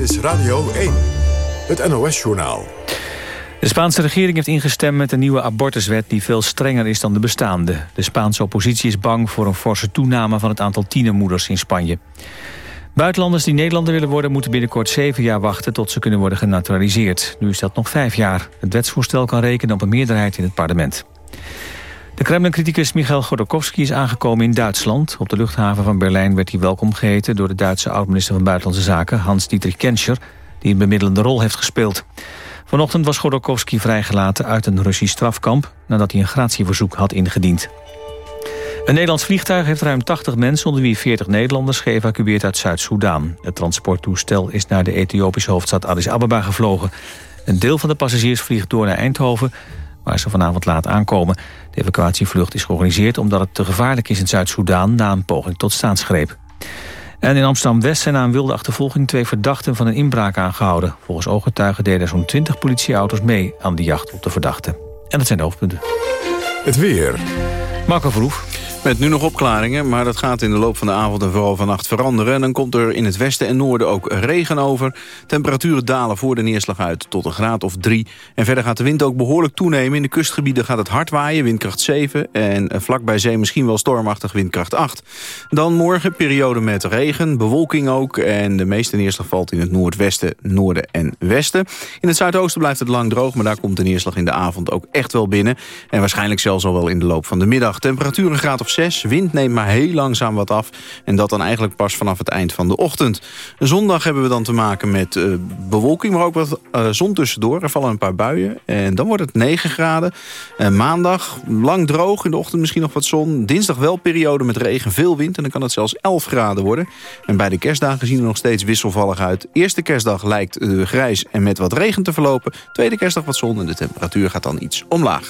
Dit is Radio 1, het NOS-journaal. De Spaanse regering heeft ingestemd met een nieuwe abortuswet... die veel strenger is dan de bestaande. De Spaanse oppositie is bang voor een forse toename... van het aantal tienermoeders in Spanje. Buitenlanders die Nederlander willen worden... moeten binnenkort zeven jaar wachten tot ze kunnen worden genaturaliseerd. Nu is dat nog vijf jaar. Het wetsvoorstel kan rekenen op een meerderheid in het parlement. De Kremlin-criticus Michael Godorkovsky is aangekomen in Duitsland. Op de luchthaven van Berlijn werd hij welkom geheten... door de Duitse oud-minister van Buitenlandse Zaken, Hans-Dietrich Genscher... die een bemiddelende rol heeft gespeeld. Vanochtend was Godorkovsky vrijgelaten uit een Russisch strafkamp... nadat hij een gratieverzoek had ingediend. Een Nederlands vliegtuig heeft ruim 80 mensen... onder wie 40 Nederlanders geëvacueerd uit Zuid-Soedan. Het transporttoestel is naar de Ethiopische hoofdstad Addis Ababa gevlogen. Een deel van de passagiers vliegt door naar Eindhoven... waar ze vanavond laat aankomen. De evacuatievlucht is georganiseerd omdat het te gevaarlijk is in Zuid-Soedan... na een poging tot staatsgreep. En in Amsterdam-West zijn na een wilde achtervolging... twee verdachten van een inbraak aangehouden. Volgens ooggetuigen deden zo'n 20 politieauto's mee... aan de jacht op de verdachten. En dat zijn de hoofdpunten. Het weer. Marco Verhoef. Met nu nog opklaringen, maar dat gaat in de loop van de avond en vooral vannacht veranderen. En dan komt er in het westen en noorden ook regen over. Temperaturen dalen voor de neerslag uit tot een graad of drie. En verder gaat de wind ook behoorlijk toenemen. In de kustgebieden gaat het hard waaien, windkracht 7. En vlak bij zee misschien wel stormachtig, windkracht 8. Dan morgen periode met regen, bewolking ook. En de meeste neerslag valt in het noordwesten, noorden en westen. In het zuidoosten blijft het lang droog, maar daar komt de neerslag in de avond ook echt wel binnen. En waarschijnlijk zelfs al wel in de loop van de middag. Temperatuur een graad of 6. Wind neemt maar heel langzaam wat af. En dat dan eigenlijk pas vanaf het eind van de ochtend. Zondag hebben we dan te maken met uh, bewolking, maar ook wat uh, zon tussendoor. Er vallen een paar buien. En dan wordt het 9 graden. Maandag lang droog, in de ochtend misschien nog wat zon. Dinsdag wel periode met regen, veel wind. En dan kan het zelfs 11 graden worden. En bij de kerstdagen zien we nog steeds wisselvallig uit. Eerste kerstdag lijkt grijs en met wat regen te verlopen. Tweede kerstdag wat zon en de temperatuur gaat dan iets omlaag.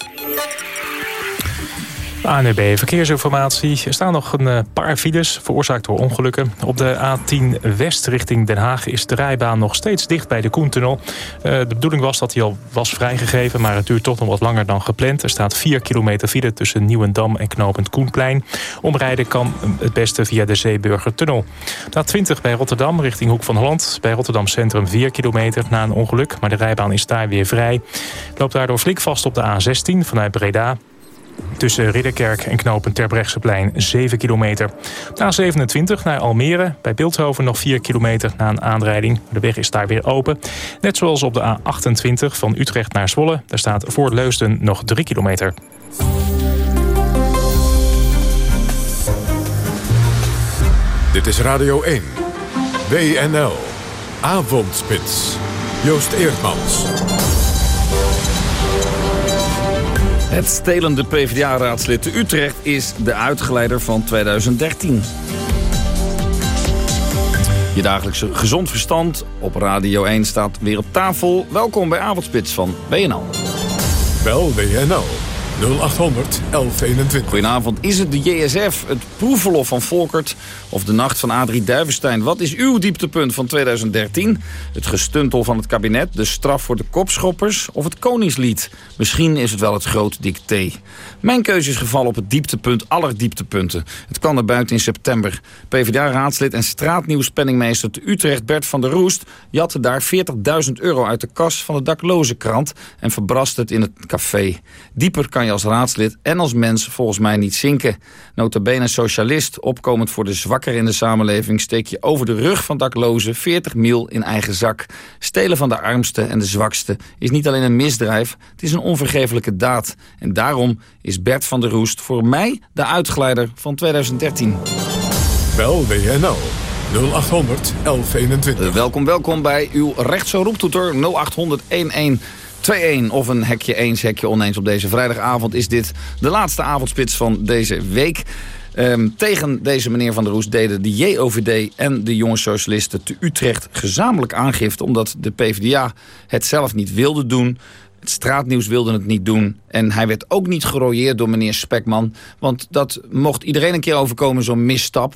ANUB Verkeersinformatie. Er staan nog een eh, paar files, veroorzaakt door ongelukken. Op de A10 West richting Den Haag is de rijbaan nog steeds dicht bij de Koentunnel. Uh, de bedoeling was dat hij al was vrijgegeven, maar het duurt toch nog wat langer dan gepland. Er staat 4 kilometer file tussen Nieuwendam en knooppunt Koenplein. Omrijden kan het beste via de Zeeburgertunnel. De A20 bij Rotterdam richting Hoek van Holland. Bij Rotterdam Centrum 4 kilometer na een ongeluk, maar de rijbaan is daar weer vrij. Loopt daardoor flink vast op de A16 vanuit Breda. Tussen Ridderkerk en knopen Terbrechtseplein 7 kilometer. De A27 naar Almere. Bij Beeldhoven nog 4 kilometer na een aanrijding. De weg is daar weer open. Net zoals op de A28 van Utrecht naar Zwolle. Daar staat voor Leusden nog 3 kilometer. Dit is Radio 1. WNL. Avondspits. Joost Eerdmans. Het stelende PvdA-raadslid te Utrecht is de uitgeleider van 2013. Je dagelijkse gezond verstand op Radio 1 staat weer op tafel. Welkom bij Avondspits van WNL. Bel WNL 0800 1121. Goedenavond. Is het de JSF, het proefverlof van Volkert of de nacht van Adrie Duivenstein? Wat is uw dieptepunt van 2013? Het gestuntel van het kabinet, de straf voor de kopschoppers of het Koningslied? Misschien is het wel het groot dicté. Mijn keuze is gevallen op het dieptepunt aller dieptepunten. Het kwam er buiten in september. PvdA-raadslid en straatnieuwspenningmeester te Utrecht Bert van der Roest... jatte daar 40.000 euro uit de kas van de dakloze krant... en verbrast het in het café. Dieper kan je als raadslid en als mens volgens mij niet zinken. Notabene socialist, opkomend voor de zwakker in de samenleving... steek je over de rug van daklozen 40 mil in eigen zak. Stelen van de armste en de zwakste is niet alleen een misdrijf... het is een onvergeeflijke daad. En daarom is Bert van der Roest voor mij de uitgeleider van 2013. Bel WNL 0800 1121. welkom, welkom bij uw rechtse roeptoeter 0800 1121 of een hekje eens, hekje oneens. Op deze vrijdagavond is dit de laatste avondspits van deze week. Ehm, tegen deze meneer Van der Roest deden de JOVD en de jonge socialisten te Utrecht gezamenlijk aangifte... omdat de PvdA het zelf niet wilde doen. Het straatnieuws wilde het niet doen. En hij werd ook niet gerooieerd door meneer Spekman. Want dat mocht iedereen een keer overkomen, zo'n misstap.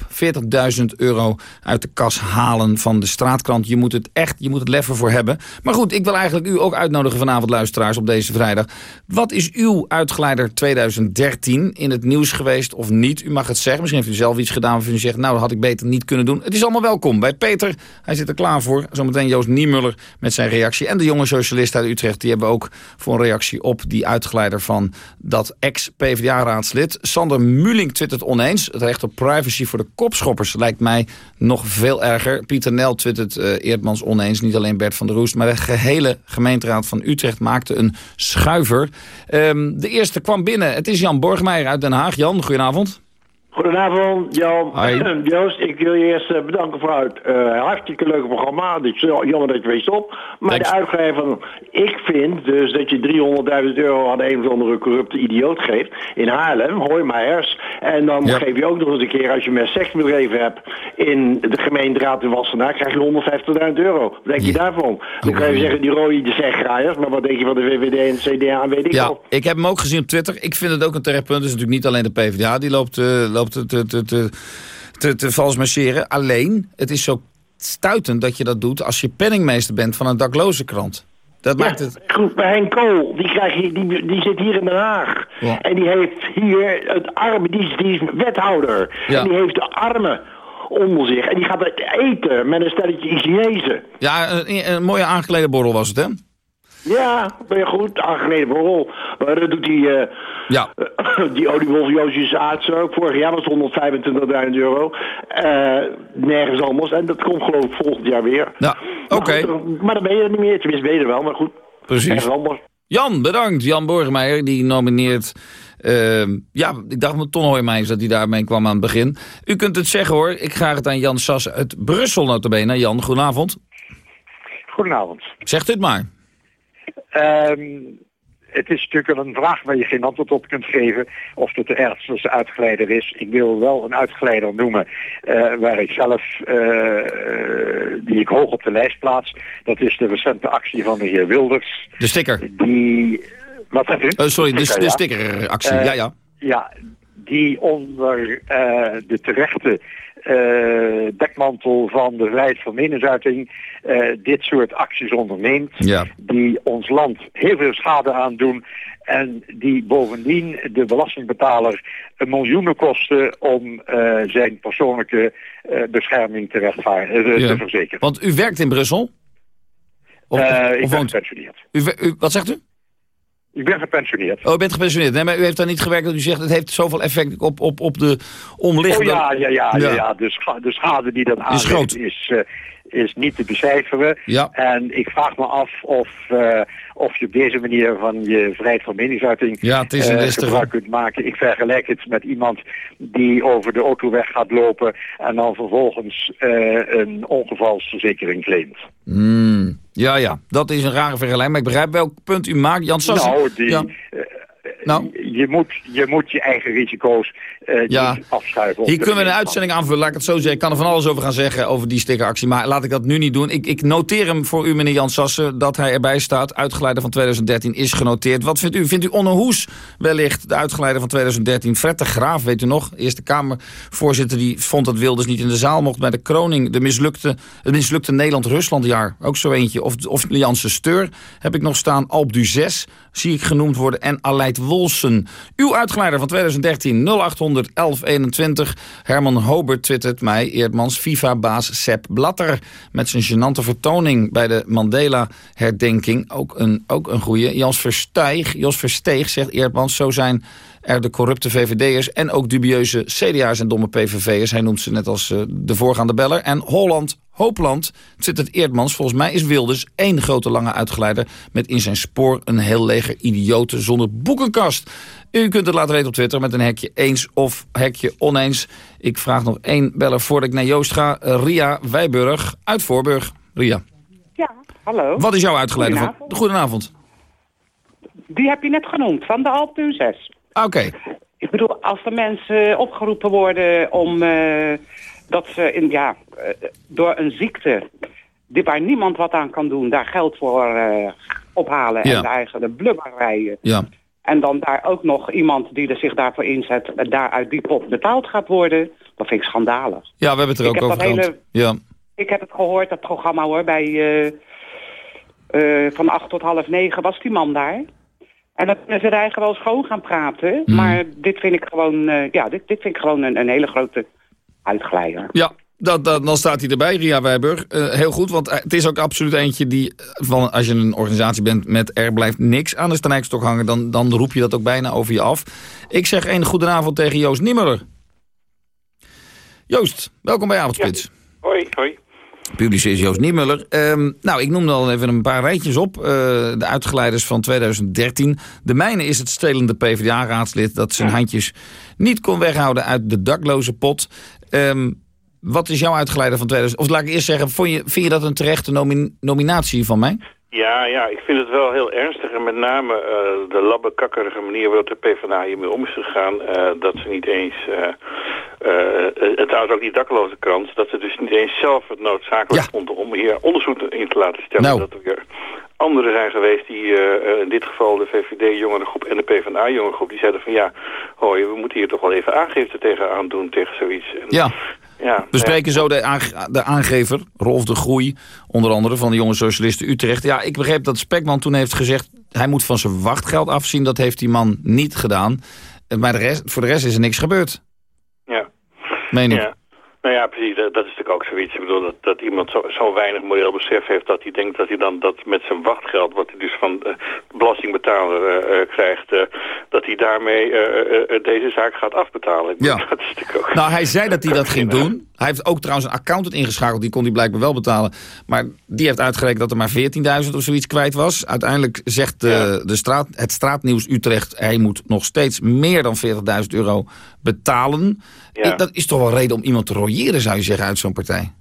40.000 euro uit de kas halen van de straatkrant. Je moet het echt, je moet het leffen voor hebben. Maar goed, ik wil eigenlijk u ook uitnodigen vanavond, luisteraars, op deze vrijdag. Wat is uw uitgeleider 2013 in het nieuws geweest of niet? U mag het zeggen. Misschien heeft u zelf iets gedaan waarvan u zegt... nou, dat had ik beter niet kunnen doen. Het is allemaal welkom bij Peter. Hij zit er klaar voor. Zometeen Joost Niemuller met zijn reactie. En de jonge socialist uit Utrecht, die hebben ook voor een reactie op die uitgeleider van dat ex-PVDA-raadslid. Sander Muling twittert oneens. Het recht op privacy voor de kopschoppers lijkt mij nog veel erger. Pieter Nel twittert uh, Eerdmans oneens. Niet alleen Bert van der Roest, maar de gehele gemeenteraad van Utrecht maakte een schuiver. Um, de eerste kwam binnen. Het is Jan Borgmeijer uit Den Haag. Jan, goedenavond. Goedenavond, Jan. Joost, ik wil je eerst uh, bedanken voor het uh, hartstikke leuke programma. Het is jammer dat je weer stopt. Maar de uitgever van... Ik vind dus dat je 300.000 euro aan een of andere corrupte idioot geeft. In Haarlem, Hoijmeijers. En dan geef je ook nog eens een keer, als je meer seksbedrijven hebt... in de gemeenteraad in Wassenaar, krijg je 150.000 euro. Wat denk je daarvan? Dan kan je zeggen, die rode de zeggraaiers. Maar wat denk je van de VVD en de CDA en weet ik ja, Ik heb hem ook gezien op Twitter. Ik vind het ook een terecht punt. Het is natuurlijk niet alleen de PvdA die loopt... Uh, loopt te, te, te, te, te, te vals marcheren. Alleen, het is zo stuitend dat je dat doet als je penningmeester bent van een dakloze krant. Dat ja, maakt het... Goed, bij Henk Kool, die, krijg je, die, die zit hier in Den Haag. Ja. En die heeft hier het arme, die is, die is wethouder. Ja. En die heeft de armen onder zich. En die gaat eten met een stelletje Chinezen. Ja, een, een mooie aangeklede borrel was het, hè? Ja, ben je goed, aangeleden borrel. Maar dat doet die, uh, ja. die Joosjes Aarts ook. Vorig jaar was het 125.000 euro. Uh, nergens anders. En dat komt geloof ik volgend jaar weer. Ja, oké. Okay. Maar dan ben je er niet meer. Tenminste, ben je er wel, maar goed. Precies. Jan, bedankt. Jan Borgemeijer, die nomineert... Uh, ja, ik dacht met Ton Hoijmeijers dat hij daarmee kwam aan het begin. U kunt het zeggen hoor. Ik ga het aan Jan Sas uit Brussel notabene. Jan, goedenavond. Goedenavond. Zegt u het maar. Um, het is natuurlijk een vraag waar je geen antwoord op kunt geven of het de ernstigste uitgeleider is. Ik wil wel een uitgeleider noemen uh, waar ik zelf, uh, die ik hoog op de lijst plaats. Dat is de recente actie van de heer Wilders. De sticker. Die, wat zegt u? Uh, sorry, de, sticker, de stickeractie, ja ja. Ja, die onder de terechte uh, dekmantel van de vrijheid van meningsuiting uh, dit soort acties onderneemt. Ja. Die ons land heel veel schade aandoen. En die bovendien de belastingbetaler miljoenen kosten om uh, zijn persoonlijke bescherming te, rechtvaardigen, ja. te verzekeren. Want u werkt in Brussel? Of, ik ben gepensioneerd. Wat zegt u? Ik ben gepensioneerd. Oh, u bent gepensioneerd. Nee, maar u heeft daar niet gewerkt dat u zegt... het heeft zoveel effect op, op, op de omliggende... Oh ja, ja, ja. ja. ja. De, scha de schade die dat aanricht is, uh, is niet te becijferen. Ja. En ik vraag me af of, uh, of je op deze manier van je vrijheid van meningsuiting ja, het is een uh, gebruik kunt maken. Ik vergelijk het met iemand die over de autoweg gaat lopen en dan vervolgens een ongevalsverzekering claimt. Mm. Ja, ja, dat is een rare vergelijking. Maar ik begrijp welk punt u maakt. Jan. Nou, die, ja. Nou. je, moet, je moet je eigen risico's uh, Ja. afschuiven. Hier kunnen we een uitzending aanvullen, laat ik het zo zeggen. Ik kan er van alles over gaan zeggen, over die stickeractie. Maar laat ik dat nu niet doen. Ik, ik noteer hem voor u, meneer Jan Sassen, dat hij erbij staat. Uitgeleider van 2013 is genoteerd. Wat vindt u? Vindt u Onne Hoes wellicht, de uitgeleider van 2013? Fred de Graaf, weet u nog? Eerste Kamervoorzitter, die vond dat Wilders niet in de zaal mocht bij de kroning. De mislukte, het mislukte Nederland-Ruslandjaar. Ook zo eentje. Of, of Janse Steur heb ik nog staan. Alp du 6 zie ik genoemd worden. En Aleid Wolsen. Uw uitgeleider van 2013 0800 1121. Herman Hobert twittert mij. Eerdmans FIFA-baas Sepp Blatter. Met zijn gênante vertoning bij de Mandela-herdenking. Ook een, ook een goeie. Jans Versteeg, Jos Versteeg zegt Eerdmans. Zo zijn er de corrupte VVD'ers en ook dubieuze CDA's en domme PVV'ers. Hij noemt ze net als eh, de voorgaande beller. En Holland, Hoopland, twittert Eerdmans. Volgens mij is Wilders één grote lange uitgeleider... met in zijn spoor een heel leger idioten zonder boekenkast. U kunt het laten weten op Twitter met een hekje eens of hekje oneens. Ik vraag nog één beller voordat ik naar Joost ga. Eh, Ria Wijburg uit Voorburg. Ria, Ja, hallo. wat is jouw uitgeleider van... Goedenavond. Goedenavond. Die heb je net genoemd, van de Alpen 6. Oké. Ik bedoel, als de mensen opgeroepen worden om eh, dat ze in, ja, eh, door een ziekte die waar niemand wat aan kan doen, daar geld voor eh, ophalen Ja. en de eigen de blubber rijden. Ja. En dan daar ook nog iemand die er zich daarvoor inzet, daar uit die pot betaald gaat worden. Dat vind ik schandalig. Ja, we hebben het er Ik ook heb over gehad. hele- Ja. Ik heb het gehoord, dat programma hoor, bij van acht tot half negen was die man daar. En dan kunnen ze er eigenlijk wel schoon gaan praten. Mhm. Maar dit vind ik gewoon, eh, ja, dit, dit vind ik gewoon een, een hele grote uitglijder. Ja, dat, dat, dan staat hij erbij, Ria Wijburg. Eh, heel goed, want eh, het is ook absoluut eentje die... Van, als je een organisatie bent met er blijft niks aan de strijkstok hangen... Dan, dan roep je dat ook bijna over je af. Ik zeg een goedenavond tegen Joost Nimmeler. Joost, welkom bij Avondspits. Hoi, hoi. Publiceert Joost Niemuller. Ehm, nou, ik noemde al even een paar rijtjes op. Eh, de uitgeleiders van 2013. De mijne is het stelende PvdA-raadslid... dat zijn handjes niet kon weghouden uit de dakloze pot. Ehm, wat is jouw uitgeleider van 2000? Of laat ik eerst zeggen, vond je, vind je dat een terechte nomi- nominatie van mij? Ja, ja, ik vind het wel heel ernstig. En met name eh, de labbekakkerige manier waarop de PvdA hiermee om is gegaan. eh, dat ze niet eens... eh het trouwens ook die dakloze krant. Dat ze dus niet eens zelf het noodzakelijk vonden om hier onderzoek in te laten stellen. Nou. Dat er weer anderen zijn geweest die, in dit geval de VVD-jongerengroep en de PvdA-jongerengroep, die zeiden van ja, hoi, we moeten hier toch wel even aangifte tegen aandoen, tegen zoiets. En, Ja. Ja, We spreken zo de, aange- de aangever, Rolf de Groei, onder andere van de jonge socialisten Utrecht. Ja, ik begreep dat Spekman toen heeft gezegd, hij moet van zijn wachtgeld afzien. Dat heeft die man niet gedaan. Eh, Maar de rest, voor de rest is er niks gebeurd. Ja. Meen ik. Ja. Nou ja, precies. Dat, dat is natuurlijk ook zoiets. Ik bedoel, dat, dat iemand zo, zo weinig moreel besef heeft dat hij denkt dat hij dan dat met zijn wachtgeld, wat hij dus van de belastingbetaler eh, eh, krijgt, eh, dat hij daarmee eh, eh, eh, deze zaak gaat afbetalen. Ja. Dat is natuurlijk ook... Nou, hij zei dat hij dat ging doen. Hij heeft ook trouwens een accountant ingeschakeld. Die kon hij blijkbaar wel betalen. Maar die heeft uitgerekend dat er maar 14.000 of zoiets kwijt was. Uiteindelijk zegt de, de straat, het straatnieuws Utrecht... hij moet nog steeds meer dan 40.000 euro betalen. Ja. Eh, Dat is toch wel reden om iemand te royeren, zou je zeggen, uit zo'n partij.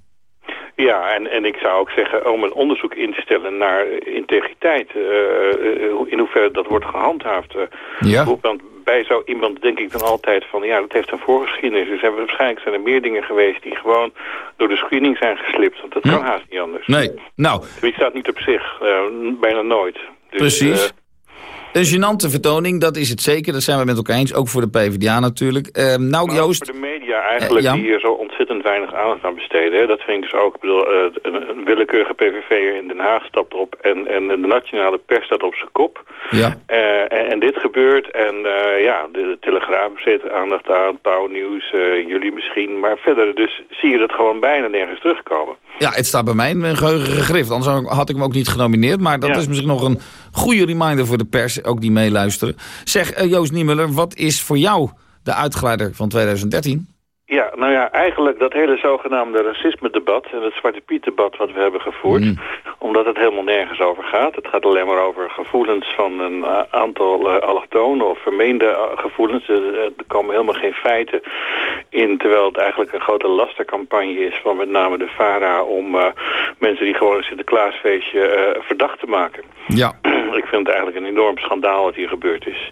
Ja, en, en ik zou ook zeggen om een onderzoek in te stellen naar integriteit. eh, eh, in hoeverre dat wordt gehandhaafd. eh. Ja. Want bij zo iemand denk ik dan altijd van ja, dat heeft een voorgeschiedenis. Dus hebben, waarschijnlijk zijn er meer dingen geweest die gewoon door de screening zijn geslipt. Want dat kan haast niet anders. Nee, nou, Zoiets staat niet op zich. eh, bijna nooit. Dus, precies. eh, Een gênante vertoning, dat is het zeker. Dat zijn we met elkaar eens. Ook voor de PvdA natuurlijk. Eh, nou, Joost... voor de media eigenlijk Eh, ja. die hier zo ontzettend weinig aandacht aan besteden. Hè. Dat vind ik dus ook. Ik bedoel, eh, een, een willekeurige PVV'er in Den Haag stapt erop en, en de nationale pers staat op zijn kop. Ja. Eh, en, en dit gebeurt en ja, de, de Telegraaf er aandacht aan, Pauw Nieuws, eh, jullie misschien. Maar verder dus zie je dat gewoon bijna nergens terugkomen. Ja, het staat bij mij in mijn geheugen gegrift. Anders had ik- hem ook niet genomineerd. Maar dat Ja. is misschien nog een goede reminder voor de pers, ook die meeluisteren. Zeg, Joost Niemuller, wat is voor jou de uitgeleider van 2013? Ja, nou ja, eigenlijk dat hele zogenaamde racisme-debat en het Zwarte Piet-debat wat we hebben gevoerd, omdat het helemaal nergens over gaat. Het gaat alleen maar over gevoelens van een a- aantal eh, allochtonen of vermeende eh, gevoelens. Er, er komen helemaal geen feiten in, terwijl het eigenlijk een grote lastercampagne is van met name de VARA om eh, mensen die gewoon een Sinterklaasfeestje eh, verdacht te maken. Ja. Ik vind het eigenlijk een enorm schandaal wat hier gebeurd is.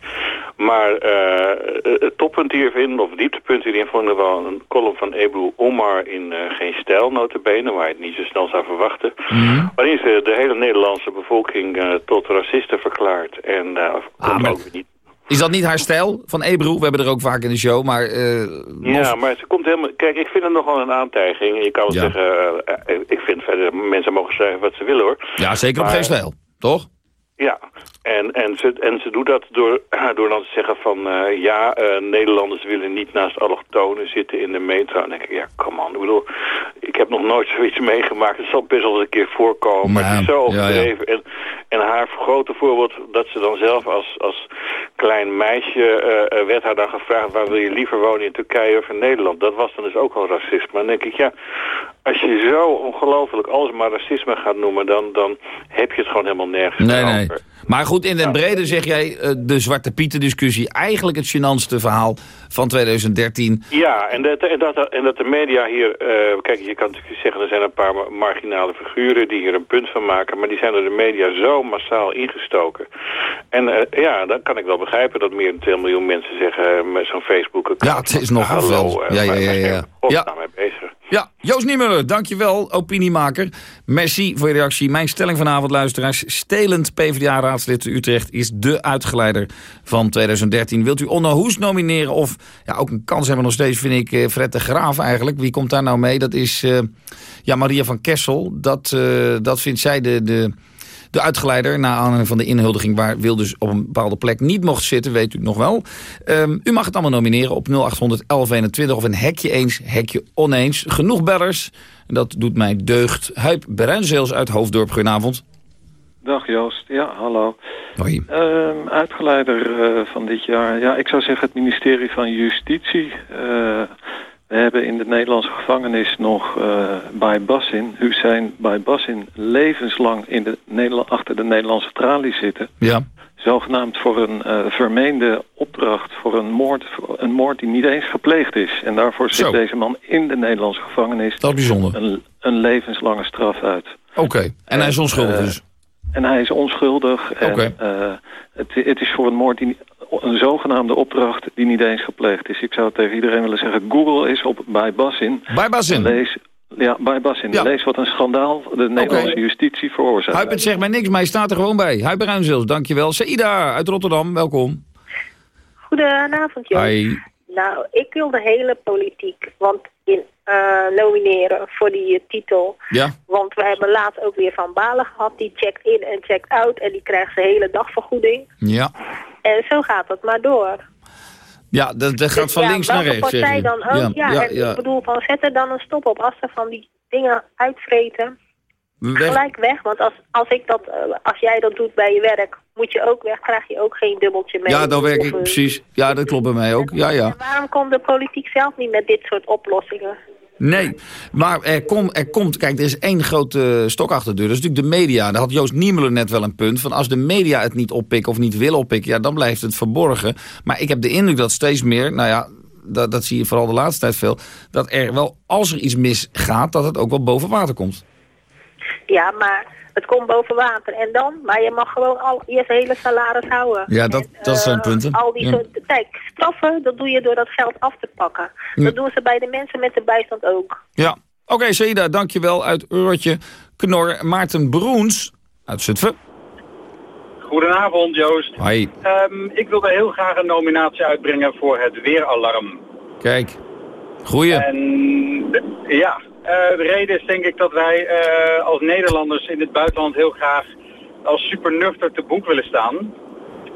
Maar uh, het toppunt hierin, of dieptepunt hierin, vond ik wel een column van Ebru Omar in uh, Geen Stijl, notabene, waar je het niet zo snel zou verwachten. Mhm. Waarin ze de hele Nederlandse bevolking uh, tot racisten verklaart. En ah, maar... ook niet is dat niet haar stijl van Ebru? We hebben er ook vaak in de show, maar... Uh, ja, maar ze komt helemaal... Kijk, ik vind het nogal een aantijging. Je kan wel ja. zeggen, uh, ik vind verder, mensen mogen schrijven wat ze willen hoor. Ja, zeker maar, op geen stijl, toch? Ja, en, en, ze, en ze doet dat door, door dan te zeggen van... Uh, ja, uh, Nederlanders willen niet naast allochtonen zitten in de metro. En dan denk ik, ja, come on. Ik bedoel, ik heb nog nooit zoiets meegemaakt. Het zal best wel eens een keer voorkomen. Maar het is zo overdreven. Ja, ja. En, en haar grote voorbeeld dat ze dan zelf als, als klein meisje... Uh, werd haar dan gevraagd... waar wil je liever wonen in Turkije of in Nederland? Dat was dan dus ook al racisme. En dan denk ik, ja... Als je zo ongelooflijk alles maar racisme gaat noemen... dan, dan heb je het gewoon helemaal nergens nee, over. Nee. Maar goed, in den brede zeg jij uh, de Zwarte Pieten discussie... eigenlijk het gênantste verhaal van 2013. Ja, en dat, en dat, en dat de media hier... Uh, kijk, je kan natuurlijk zeggen... er zijn een paar marginale figuren die hier een punt van maken... maar die zijn door de media zo massaal ingestoken. En ja, dan kan ik wel begrijpen dat meer dan 2 miljoen mensen zeggen... met zo'n facebook Ja, het is nogal veel. Ja, ja, ja. ja, ja. ja. bezig. Ja, Joost Niemuller, dankjewel, opiniemaker. Merci voor je reactie. Mijn stelling vanavond, luisteraars. Stelend PvdA-raadslid Utrecht is de uitgeleider van 2013. Wilt u Onno Hoes nomineren of ja, ook een kans hebben nog steeds, vind ik, uh, Fred de Graaf eigenlijk. Wie komt daar nou mee? Dat is uh, ja, Maria van Kessel. Dat, uh, dat vindt zij de... de de uitgeleider, na aanleiding van de inhuldiging... waar Wilders op een bepaalde plek niet mocht zitten, weet u nog wel. Um, u mag het allemaal nomineren op 0800 1121 of een hekje eens, hekje oneens. Genoeg bellers. En dat doet mij deugd. Huip Berenzeels uit Hoofddorp, goedenavond. Dag Joost, ja, hallo. Hoi. Um, uitgeleider uh, van dit jaar, ja, ik zou zeggen het ministerie van Justitie... Uh, we hebben in de Nederlandse gevangenis nog uh, bij Bassin, Hussein bij Bassin, levenslang in de Nederland, achter de Nederlandse tralie zitten. Ja. Zogenaamd voor een uh, vermeende opdracht voor een moord, een moord die niet eens gepleegd is. En daarvoor zit Zo. deze man in de Nederlandse gevangenis Dat is bijzonder. een, een levenslange straf uit. Oké, okay. en hij is onschuldig uh, dus? En hij is onschuldig. En, Oké. het, het is voor een moord die een zogenaamde opdracht die niet eens gepleegd is. Ik zou tegen iedereen willen zeggen, Google is op bij Bassin. Bij Bassin? Lees, ja, bij Bassin. Ja. Lees wat een schandaal de Nederlandse justitie veroorzaakt. Huip, het zegt mij niks, maar hij staat er gewoon bij. Huip Ruinzels, dankjewel. Saida uit Rotterdam, welkom. Goedenavond. Hi. Nou, ik wil de hele politiek want in, nomineren voor die uh, titel. Ja. Want we hebben laatst ook weer Van Balen gehad. Die checkt in en checkt out. En die krijgt zijn hele dagvergoeding. Ja. En zo gaat het maar door. Ja, dat, dat gaat Dus van ja, links naar rechts. partij dan ook. Ja, ja, en ja. ik bedoel, van zet er dan een stop op. Als ze van die dingen uitvreten, Weg. gelijk weg. Want als, als, ik dat, uh, als jij dat doet bij je werk, moet je ook weg. Krijg je ook geen dubbeltje mee. Ja, dan werk ik precies. Ja, dat klopt bij mij ook. Ja, ja. En waarom komt de politiek zelf niet met dit soort oplossingen? Nee, maar er, er komt... Kijk, er is één grote stok achter de deur. Dat is natuurlijk de media. Daar had Joost Niemuller net wel een punt. Van als de media het niet oppikken of niet willen oppikken... ja, dan blijft het verborgen. Maar ik heb de indruk dat steeds meer... Nou ja, dat, dat zie je vooral de laatste tijd veel... dat er wel, als er iets misgaat... dat het ook wel boven water komt. Ja, maar het komt boven water. En dan? Maar je mag gewoon al je hele salaris houden. Ja, dat, en, dat zijn uh, punten. Al die ja. soort, kijk, straffen, dat doe je door dat geld af te pakken. Ja. Dat doen ze bij de mensen met de bijstand ook. Ja, oké, okay, Saida, dankjewel uit Eurotje. Knor Maarten Broens uit Zutphen. Goedenavond, Joost. Hoi. Um, ik wilde heel graag een nominatie uitbrengen voor het weeralarm. Kijk, goeie. En ja, de reden is denk ik dat wij uh, als Nederlanders in het buitenland heel graag als supernuchter te boek willen staan.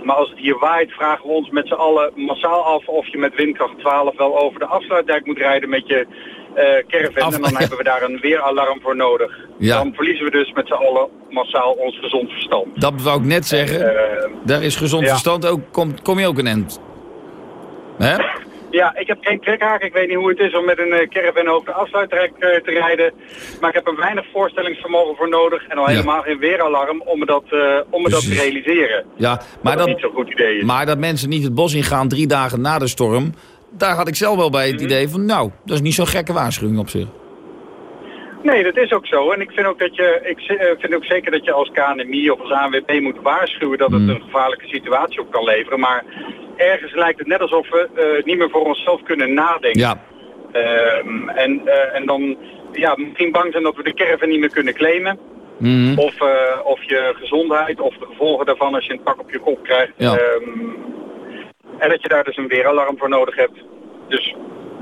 Maar als het hier waait, vragen we ons met z'n allen massaal af of je met windkracht 12 wel over de afsluitdijk moet rijden met je uh, caravan. Af, en dan ja. hebben we daar een weeralarm voor nodig. Ja. Dan verliezen we dus met z'n allen massaal ons gezond verstand. Dat wou ik net zeggen. En, Daar is gezond ja. verstand ook, kom, kom je ook een end. Hè? Ja, ik heb geen trekhaak. Ik weet niet hoe het is om met een uh, caravan over de afsluittrek uh, te rijden. Maar ik heb er weinig voorstellingsvermogen voor nodig. En al ja. helemaal geen weeralarm om me dat, uh, om me dat te realiseren. Ja, maar dat, dat niet zo'n goed idee is. Maar dat mensen niet het bos ingaan drie dagen na de storm... daar had ik zelf wel bij het Mhm. mm -hmm. idee van... nou, dat is niet zo'n gekke waarschuwing op zich. Nee, dat is ook zo. En ik vind ook, dat je, ik vind ook zeker dat je als KNMI of als ANWB moet waarschuwen dat het Mm. een gevaarlijke situatie op kan leveren. Maar ergens lijkt het net alsof we eh, niet meer voor onszelf kunnen nadenken. Ja. Ehm, en, eh, en dan ja, misschien bang zijn dat we de caravan niet meer kunnen claimen. Mhm. Of, eh, of je gezondheid of de gevolgen daarvan als je een pak op je kop krijgt. Ja. Ehm, en dat je daar dus een weeralarm voor nodig hebt. Dus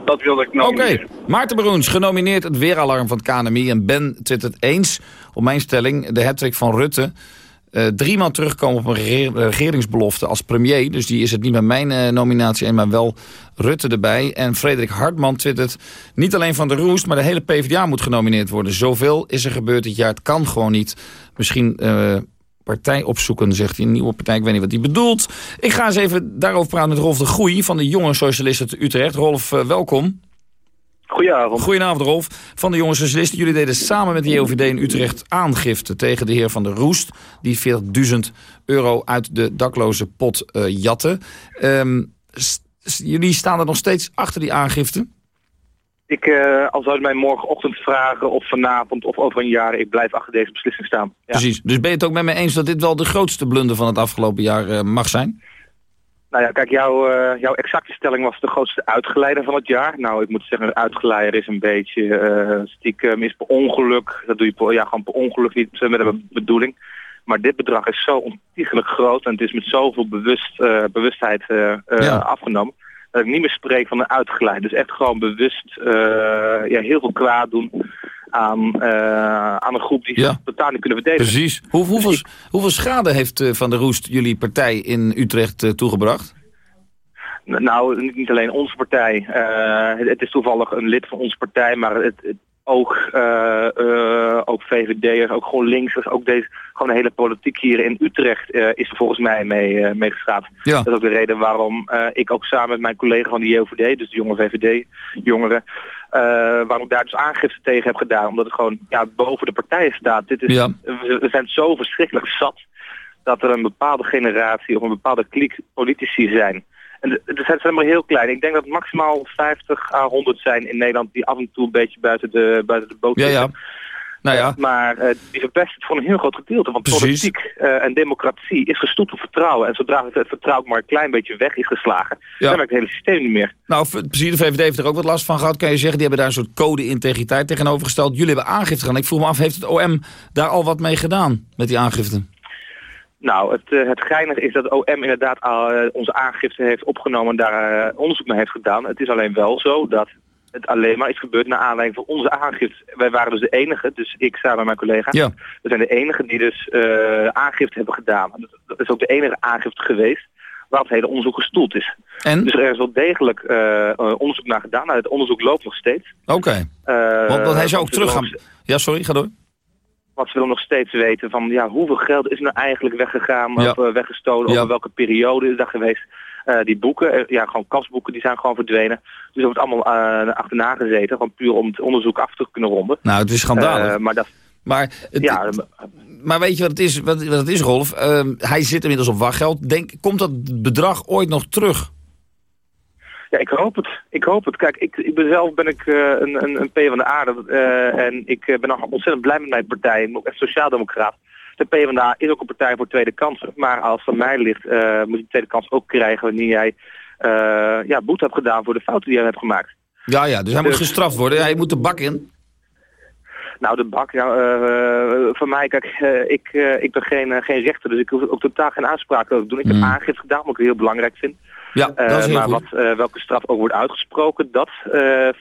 dat wilde ik Oké, nomineren. Maarten Beroens genomineerd het weeralarm van het KNMI. En Ben twittert eens op mijn stelling de hattrick van Rutte. Eh driemaal terugkomen op een regeringsbelofte als premier. Dus die is het niet met mijn eh, nominatie maar wel Rutte erbij. En Frederik Hartman twittert... niet alleen van de Roest, maar de hele PvdA moet genomineerd worden. Zoveel is er gebeurd dit jaar. Het kan gewoon niet. Misschien... eh, partij opzoeken, zegt hij. Een nieuwe partij, ik weet niet wat hij bedoelt. Ik ga eens even daarover praten met Rolf de Groei... van de Jonge Socialisten te Utrecht. Rolf, eh, welkom. Goedenavond. Goedenavond, Rolf. Van de Jonge Socialisten. Jullie deden samen met de JOVD in Utrecht aangifte tegen de heer Van der Roest. Die 40.000 euro uit de dakloze pot eh, jatte. Ehm, jullie staan er nog steeds achter die aangifte? Ik, eh al zou je mij morgenochtend vragen of vanavond of over een jaar, ik blijf achter deze beslissing staan. Ja. Precies. Dus ben je het ook met me eens dat dit wel de grootste blunder van het afgelopen jaar eh, mag zijn? Nou ja, kijk, jouw, eh, jouw exacte stelling was de grootste uitgeleider van het jaar. Nou, ik moet zeggen, een uitgeleider is een beetje eh, stiekem, is per ongeluk. Dat doe je per, ja, gewoon per ongeluk, niet met een bedoeling. Maar dit bedrag is zo ontiegelijk groot en het is met zoveel bewust, eh, bewustheid eh, eh, afgenomen. Dat ik niet meer spreek van een uitgeleid. Dus echt gewoon bewust eh, ja, heel veel kwaad doen aan, eh, aan een groep die zich totaal niet kunnen verdedigen. Precies. Hoe, hoeveel, hoeveel schade heeft eh, Van der Roest jullie partij in Utrecht eh, toegebracht? Nou, niet- alleen onze partij. Het, het is toevallig een lid van onze partij, maar het, het- ook, eh, ook VVD'ers, ook gewoon linksers, ook deze, gewoon de hele politiek hier in Utrecht is er volgens mij mee, mee geschaad. Ja. Dat is ook de reden waarom ik ook samen met mijn collega van de JOVD, dus de jonge VVD-jongeren, eh, waarom ik daar dus aangifte tegen heb gedaan. Omdat het gewoon ja, boven de partijen staat. Dit is, Ja. we, zijn zo verschrikkelijk zat dat er een bepaalde generatie of een bepaalde kliek politici zijn. En er zijn, zijn maar heel klein. Ik denk dat het maximaal 50 à 100 zijn in Nederland die af en toe een beetje buiten de, buiten de boot Ja, ja. Nou ja. Maar eh, die verpest het voor een heel groot gedeelte. Want Precies. politiek eh, en democratie is gestoeld op vertrouwen. En zodra het vertrouwen maar een klein beetje weg is geslagen, Ja. dan werkt het hele systeem niet meer. Nou, precies, de VVD heeft er ook wat last van gehad. Kan je zeggen, die hebben daar een soort code-integriteit tegenover gesteld. Jullie hebben aangifte gedaan. Ik vroeg me af, heeft het OM daar al wat mee gedaan met die aangifte? Nou, het, eh, het geinige is dat OM inderdaad al, onze aangifte heeft opgenomen en daar onderzoek naar heeft gedaan. Het is alleen wel zo dat het alleen maar is gebeurd naar aanleiding van onze aangifte. Wij waren dus de enige, dus ik samen met mijn collega. Ja. We zijn de enige die dus eh, aangifte hebben gedaan. Dat- is ook de enige aangifte geweest waar het hele onderzoek gestoeld is. En? Dus er is wel degelijk eh, onderzoek naar gedaan. Nou, het onderzoek loopt nog steeds. Oké. Eh, Want, want hij zou ook terug gaan... Ja, sorry, ga door. want ze willen nog steeds weten van ja, hoeveel geld is nou eigenlijk weggegaan Ja. of weggestolen, Ja. over welke periode is dat geweest. Eh, die boeken, eh, ja, gewoon kasboeken, die zijn gewoon verdwenen. Dus er wordt allemaal eh, achterna gezeten, gewoon puur om het onderzoek af te kunnen ronden. Nou, het is schandalig. Maar dat, Maar, het- ja, maar weet je wat het is, wat, wat het is Rolf? Ehm, hij zit inmiddels op wachtgeld. Denk, komt dat bedrag ooit nog terug? Ja, ik hoop het. Ik hoop het. Kijk, ik, ik ben zelf ben ik een, een, een P van de aarde en ik ben nog ontzettend blij met mijn partij. Ik ben ook echt sociaaldemocraat. De PvdA is ook een partij voor tweede kansen. Maar als van mij ligt, eh, moet je de tweede kans ook krijgen wanneer jij eh, ja, boete hebt gedaan voor de fouten die je hebt gemaakt. Ja, ja, dus hij moet gestraft worden. Hij moet de bak in. Nou, de bak, ja, eh, voor mij, kijk, ik, ik ben geen, geen rechter, dus ik hoef ook totaal geen aanspraak over te doen. Ik heb Mm. aangifte gedaan, wat ik heel belangrijk vind. Ja, dat is heel maar goed. wat, welke straf ook wordt uitgesproken, dat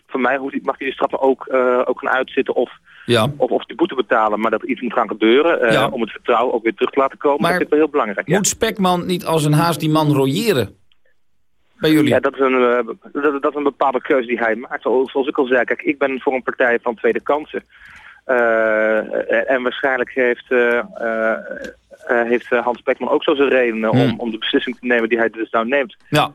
voor mij mag je die straf ook, ook gaan uitzitten of, Ja. of, of die boete betalen. Maar dat iets moet gaan gebeuren eh, Ja. om het vertrouwen ook weer terug te laten komen. Maar dat ik wel heel belangrijk. ja. Moet Spekman niet als een haas die man royeren? Bij jullie? Ja, dat is, een, eh, dat, dat is een bepaalde keuze die hij maakt. Zoals, ik al zei, kijk, ik ben voor een partij van tweede kansen. Eh, en waarschijnlijk heeft, heeft Hans Spekman ook zo zijn redenen om, Hmm. om de beslissing te nemen die hij dus nou neemt. Ja.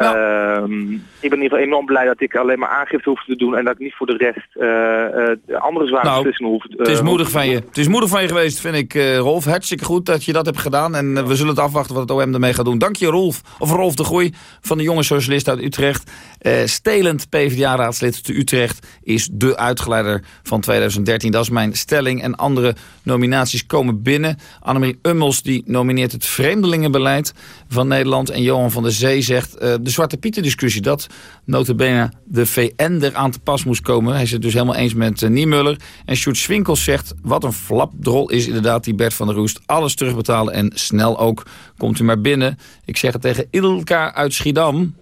Ehm, ik ben in ieder geval enorm blij dat ik alleen maar aangifte hoef te doen... en dat ik niet voor de rest eh, eh, andere zware Nou, beslissingen hoef Het is moedig van je. Het is moedig van je geweest, vind ik, eh, Rolf. Hartstikke goed dat je dat hebt gedaan. En eh, we zullen het afwachten wat het OM ermee gaat doen. Dank je, Rolf. Of Rolf de Groei van de jonge socialist uit Utrecht. Eh, stelend PvdA-raadslid te Utrecht is de uitgeleider van 2013. Dat is mijn stelling. En andere nominaties komen binnen. Annemarie Ummels die nomineert het vreemdelingenbeleid van Nederland. En Johan van der Zee zegt eh, de Zwarte Pieten discussie. Dat notabene de VN er aan te pas moest komen. Hij is het dus helemaal eens met uh, Niemuller. En Sjoerd Swinkels zegt wat een flapdrol is inderdaad die Bert van der Roest. Alles terugbetalen en snel ook. Komt u maar binnen. Ik zeg het tegen Ilka uit Schiedam.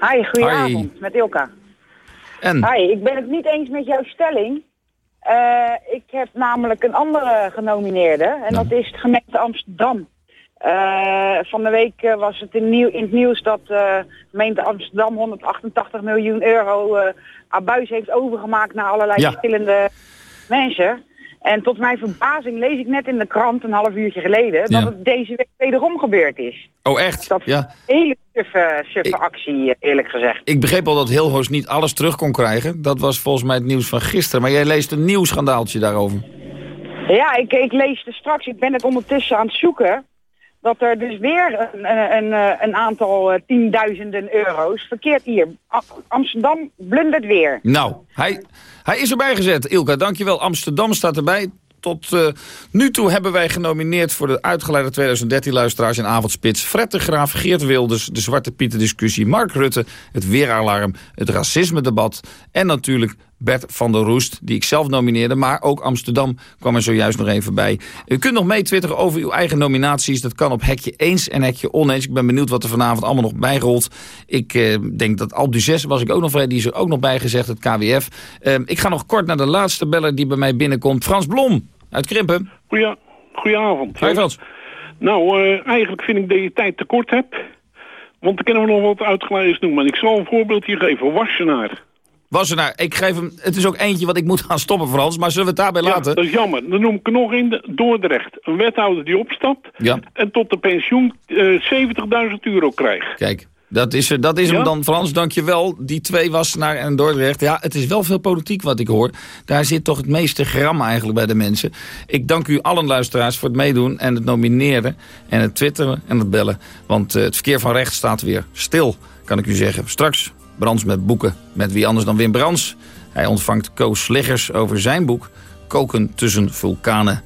Hi, goedenavond, met Ilka. En? Hi, ik ben het niet eens met jouw stelling. Eh, ik heb namelijk een andere genomineerde en dat is de gemeente Amsterdam. Eh, van de week eh, was het in, nieuw, in het nieuws dat de gemeente Amsterdam 188 miljoen euro uh, abuis heeft overgemaakt naar allerlei Ja. verschillende mensen. En tot mijn verbazing lees ik net in de krant, een half uurtje geleden, Ja. dat het deze week wederom gebeurd is. Oh, echt? Dat Ja. een hele suffe, suffe actie, eerlijk gezegd. Ik begreep al dat Hilhorst niet alles terug kon krijgen. Dat was volgens mij het nieuws van gisteren. Maar jij leest een nieuw schandaaltje daarover. Ja, ik, ik lees er straks, ik ben het ondertussen aan het zoeken, dat er dus weer een, een, een, een aantal eh, tienduizenden euro's verkeerd hier. Amsterdam blundert weer. Nou, hij, hij is erbij gezet. Ilka, dankjewel. Amsterdam staat erbij. Tot eh, nu toe hebben wij genomineerd voor de uitgeleide 2013-luisteraars in Avondspits... Fred Graaf, Geert Wilders, de Zwarte Pieten-discussie... Mark Rutte, het weeralarm, het racisme-debat... en natuurlijk Bert van der Roest, die ik zelf nomineerde... maar ook Amsterdam kwam er zojuist nog even bij. U kunt nog mee twitteren over uw eigen nominaties. Dat kan op hekje eens en hekje oneens. Ik ben benieuwd wat er vanavond allemaal nog bijrolt. Ik eh, denk dat Alp 6 was ik ook nog vrij. Die is er ook nog bij gezegd, het KWF. Eh, ik ga nog kort naar de laatste beller die bij mij binnenkomt. Frans Blom uit Krimpen. Goeie, goedenavond. Hoi Frans. Nou, eh, eigenlijk vind ik dat je tijd tekort hebt. Want dan kunnen we nog wat uitgeleiders noemen. En ik zal een voorbeeldje geven. Wassenaar. Wassenaar, ik geef hem... Het is ook eentje wat ik moet gaan stoppen, Frans. Maar zullen we het daarbij Ja, laten? dat is jammer. Dan noem ik nog in de Dordrecht. Een wethouder die opstapt Ja, en tot de pensioen eh 70.000 euro krijgt. kijk. Dat is, er- dat is hem dan, Frans. Dankjewel. Die twee Wassenaar en Dordrecht. Ja, het is wel veel politiek wat ik hoor. Daar zit toch het meeste gram eigenlijk bij de mensen. Ik dank u allen luisteraars voor het meedoen en het nomineren... en het twitteren en het bellen. Want eh, het verkeer van rechts staat weer stil, kan ik u zeggen. Straks Brands met boeken. Met wie anders dan Wim Brands. Hij ontvangt Koos Sliggers over zijn boek... Koken tussen vulkanen.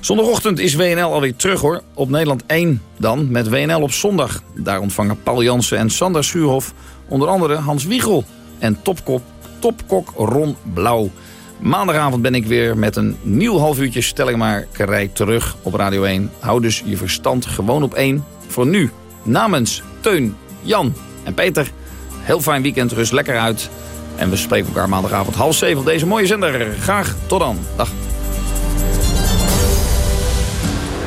Zondagochtend is WNL alweer terug hoor. Op Nederland 1 dan, met WNL op zondag. Daar ontvangen Paul Jansen en Sander Schuurhof... onder andere Hans Wiegel en topkop, topkok Ron Blauw. Maandagavond ben ik weer met een nieuw half uurtje stellingmakerij terug op Radio 1. Hou dus je verstand gewoon op 1. Voor nu, namens Teun, Jan en Peter... heel fijn weekend, rust lekker uit... En we spreken elkaar maandagavond half zeven op deze mooie zender. Graag tot dan. Dag.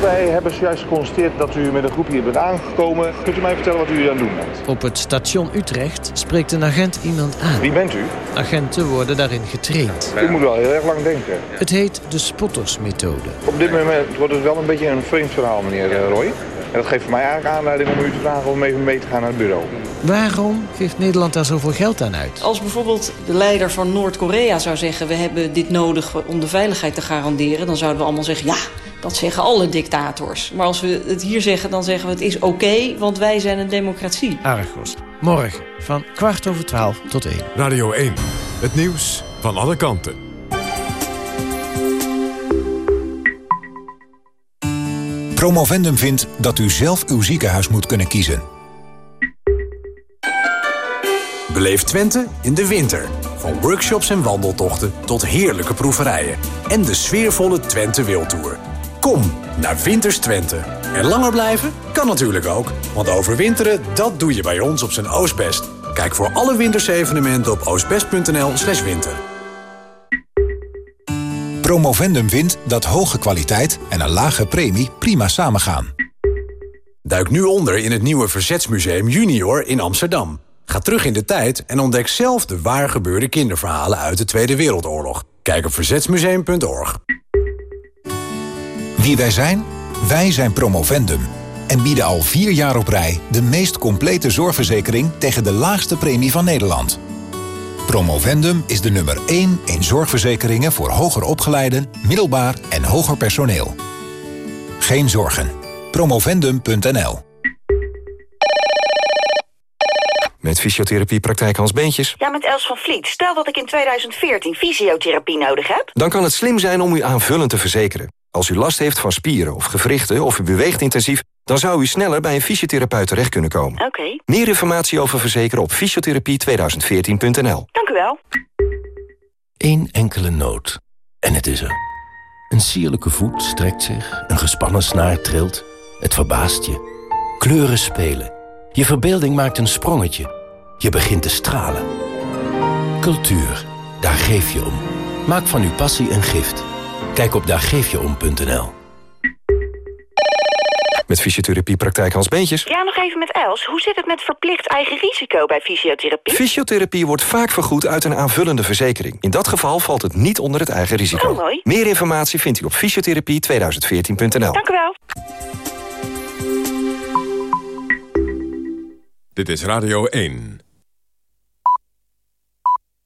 Wij hebben zojuist geconstateerd dat u met een groep hier bent aangekomen. Kunt u mij vertellen wat u hier aan het doen bent? Op het station Utrecht spreekt een agent iemand aan. Wie bent u? Agenten worden daarin getraind. U moet wel heel erg lang denken. Het heet de spottersmethode. Op dit moment wordt het wel een beetje een vreemd verhaal, meneer eh, Roy. En dat geeft voor mij eigenlijk aanleiding om u te vragen om even mee te gaan naar het bureau. Waarom geeft Nederland daar zoveel geld aan uit? Als bijvoorbeeld de leider van Noord-Korea zou zeggen... we hebben dit nodig om de veiligheid te garanderen... dan zouden we allemaal zeggen, ja, dat zeggen alle dictators. Maar als we het hier zeggen, dan zeggen we het is oké... want wij zijn een democratie. Argos. Morgen van kwart over twaalf tot één. Radio 1. Het nieuws van alle kanten. Promovendum vindt dat u zelf uw ziekenhuis moet kunnen kiezen. Beleef Twente in de winter. Van workshops en wandeltochten tot heerlijke proeverijen. En de sfeervolle Twente Wildtour. Kom naar Winters Twente. En langer blijven? Kan natuurlijk ook. Want overwinteren, dat doe je bij ons op zijn Oostbest. Kijk voor alle wintersevenementen op oostbest.nl slash winter. Promovendum vindt dat hoge kwaliteit en een lage premie prima samengaan. Duik nu onder in het nieuwe Verzetsmuseum Junior in Amsterdam. Ga terug in de tijd en ontdek zelf de waar gebeurde kinderverhalen uit de Tweede Wereldoorlog. Kijk op verzetsmuseum.org. Wie wij zijn? Wij zijn Promovendum. en bieden al vier jaar op rij de meest complete zorgverzekering tegen de laagste premie van Nederland. Promovendum is de nummer 1 in zorgverzekeringen voor hoger opgeleiden, middelbaar en hoger personeel. Geen zorgen. Promovendum.nl Met fysiotherapie praktijk Hans Beentjes. Ja, met Els van Vliet. Stel dat ik in 2014 fysiotherapie nodig heb. Dan kan het slim zijn om u aanvullend te verzekeren. Als u last heeft van spieren of gewrichten of u beweegt intensief... dan zou u sneller bij een fysiotherapeut terecht kunnen komen. Oké. Meer informatie over verzekeren op fysiotherapie2014.nl. Dank u wel. Eén enkele noot. En het is er. Een sierlijke voet strekt zich, een gespannen snaar trilt. Het verbaast je. Kleuren spelen. Je verbeelding maakt een sprongetje. Je begint te stralen. Cultuur, daar geef je om. Maak van uw passie een gift. Kijk op daargeefjeom.nl. Met fysiotherapie praktijk Hans Beentjes. Ja, nog even met Els. Hoe zit het met verplicht eigen risico bij fysiotherapie? Fysiotherapie wordt vaak vergoed uit een aanvullende verzekering. In dat geval valt het niet onder het eigen risico. Oh, mooi. Meer informatie vindt u op fysiotherapie2014.nl. Dank u wel. Dit is Radio 1.